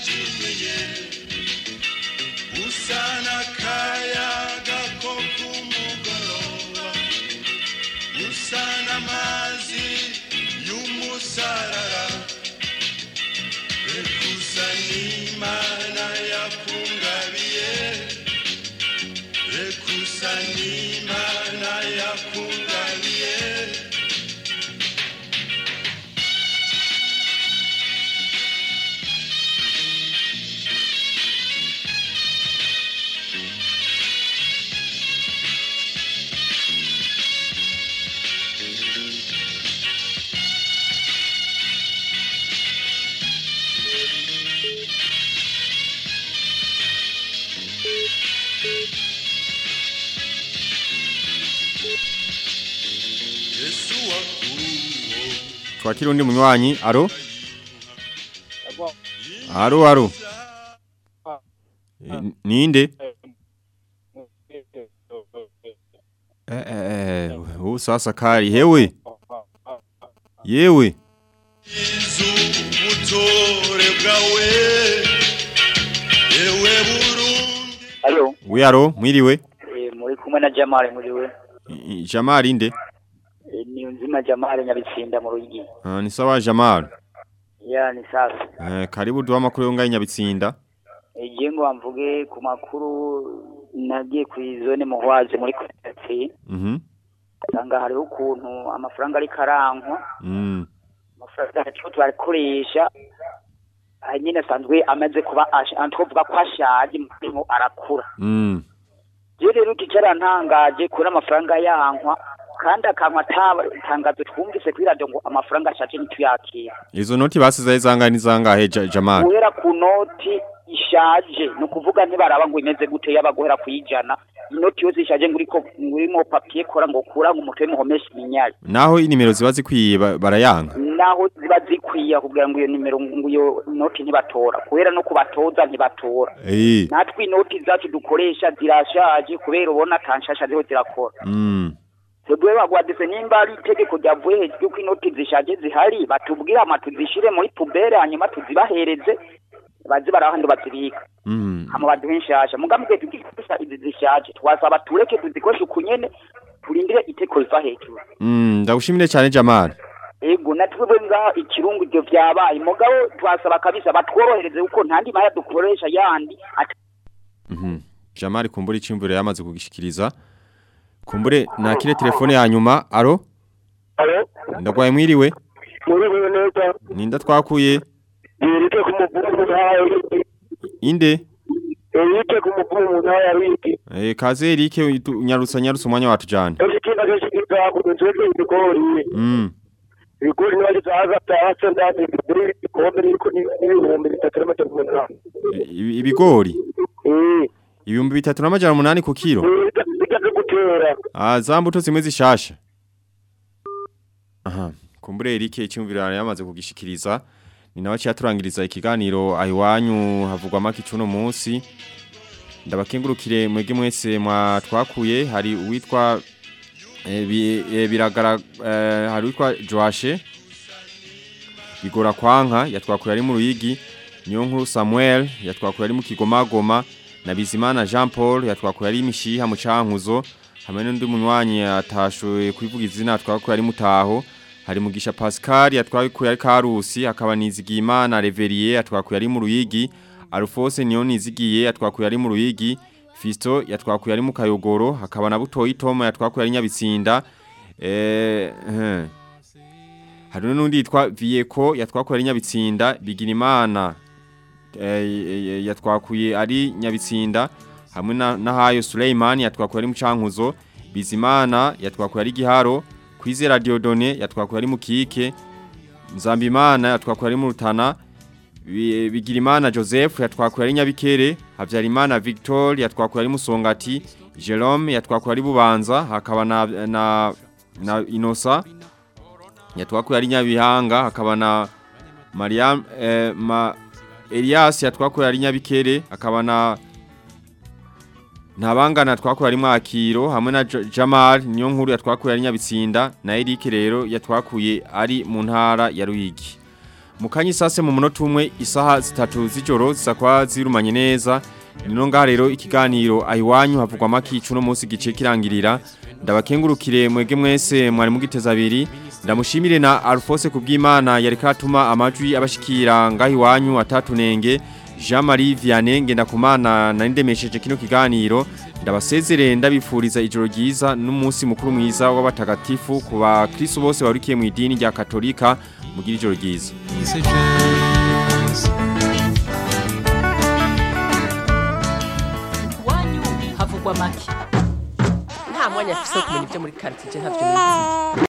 twakira undi munywanyi aro aro aro Eh, ninde eh eh huu sasa kari hewe yewe? Alo, we aro mwiriwe? Eh, muri kumwe na Jamali muri we. I- i- Jamali nde ni nzima Jamali nyabitsinda mu rugi. Ah, ni sawa Jamal Ya ni sasa. eh karibu duha makuru yo ngaho nyabitsinda Igiye ngo bamvuge ku makuru nagiye ku zone muhwaje muri Kotsi. mhm Sanga hariho ukuntu amafaranga ari karankwa, mm amafaranga cyo twarikoresha nyine asanzwe amaze kuba antuvuga ko ashaje murimo arakura. mm Je rero kicara ntangaje kuri amafaranga yankwa kandi akankwa tangazo twumvise kuri radio ngo amafaranga ashaje ntituyakira. izo noti basize zangahe ni zangahe Ja- Jamal guhera ku noti ishaje ni ukuvuga ntibaraba ngo imeze gute yaba guhera ku ijana inoti yose ishaje ngo ngurimo papiye kora ngo kura ngo umutwe muhomeshe iminyari. Naho inimero ziba zikwiye ba- barayanga? Naho ziba zikwiye kugira ngo iyo nimero ngo iyo noti ntibatora. Kubera no kubatoza ntibatora. Natwe inoti zacu dukoresha zirashaje kubera ubona atanshasha ziriho zirakora. Mm. Twebwe bagwadise nimba ari itegeko ryavuye hejuru yuko inoti zishaje zihari batubwire ama tuzishire muri pubere hanyuma tuzibahereze baze barahandi bazibika mm. Hama baduhe nshasha mugambe tugikoresha izi zishaje. Twasaba tureke tuzikoresha ukunyene turindire iteko riva hejuru. Mm ndagushimire cyane Jamal. Ego natwebwe ngaha ikirungu ivyo vyabaye. Mugabo twasaba kabisa batworohereze kuko ntandi maya dukoresha yandi. Mhm. Jamal kumbura icimviro yamaze kugishikiriza. Kumbure nakire telefone ya nyuma aro Alo, ndagwaye mwiriwe muri wewe neza. ninda twakuye Yerike ku muvumu ntaya wiki. inde Yerike ku muvumu ntaya wiki. eh kaze Eric utu- nyarutsa nyarutsa umwanya watu jana Ejo kinda cyo kiza ku nzego ibigori. mm Ibigori nibaje zaza byatse ndani ibigori ikombe niko ni ibihumbi bitatu n'amajana umunani. I- ibigori Eh, ibihumbi bitatu n'amajana umunani ku kilo bigaze gutera. Ah, za mbuto zimwe zishasha. Aha, kumbure Eric icyumviro yamaze kugishikiriza. Ni nawe cyaturangiriza ikiganiro ahiwanyu havugwa maki cuno munsi. Ndabakengurukire mwege mwese mwa twakuye hari uwitwa eh, eh, biragara eh, hari uwitwa Joashe Bigora kwanka yatwakuye ari mu ruyigi niyo nkuru Samuel yatwakuye ari mu kigomagoma na Bizimana Jean Paul yatwakuye ari mishiha mu cankuzo hamwe n'undi munywanyi yatashoye kwivuga izina twakuye ari mutaho. Hari mugisha Pascal yatwakuye ari Karusi akaba nizigimana Reverier yatwakuye ari mu ruyigi Alphonse niyo nizigiye yatwakuye ari mu ruyigi Fisto yatwakuye ari mu kayogoro hakaba na butoyi Tom yatwakuye ari nyabitsinda. Eh eh. hari n'undi yitwa Vieko yatwakuye ari nyabitsinda Bigirimana. eh, yatwakuye ari nyabitsinda hamwe na nahayo Suleiman yatwakuye ari mu cankuzo Bizimana yatwakuye ari giharo Kwizera Diodone yatwakuye ari mu kike Nzambimana yatwakuye ari mu rutana Bi- Bigirimana Joseph yatwakuye ari nyabikere Havyarimana Victor yatwakuye ari musongati Jerome yatwakuye ari bubanza hakaba na na, na Inosa yatwakuye ari nyabihanga hakaba na Mariam eh, ma Elias yatwakuye ari nyabikere hakaba na Ntabangana twakuye ari mwakiro hamwe na Jamal niyo nkuru yatwakuye ari nyabitsinda na Eric rero yatwakuye ari mu ntara ya Ruyigi. Mukanyi sase mu munota umwe isaha zitatu z'ijoro zisakwa zirumanye neza nino ngaha rero ikiganiro ahiwanyu havugwa maki cuno munsi gice kirangirira. Ndabakengurukire mwege mwese mwari mugiteza abiri. Ndamushimire na Alphonse kubw'Imana yari katuma amajwi abashikira ngahi wanyu atatunenge Jean Marie Vianney ngenda kumana na ndemesheje kino kiganiro. Ndabasezere ndabifuriza ijoro ryiza n'umunsi mukuru mwiza w'abatagatifu ku bakristo bose barikiye mu idini rya Katolika mugira ijoro ryiza. Wo kumenya ibyo muri quartier ntavyo nizi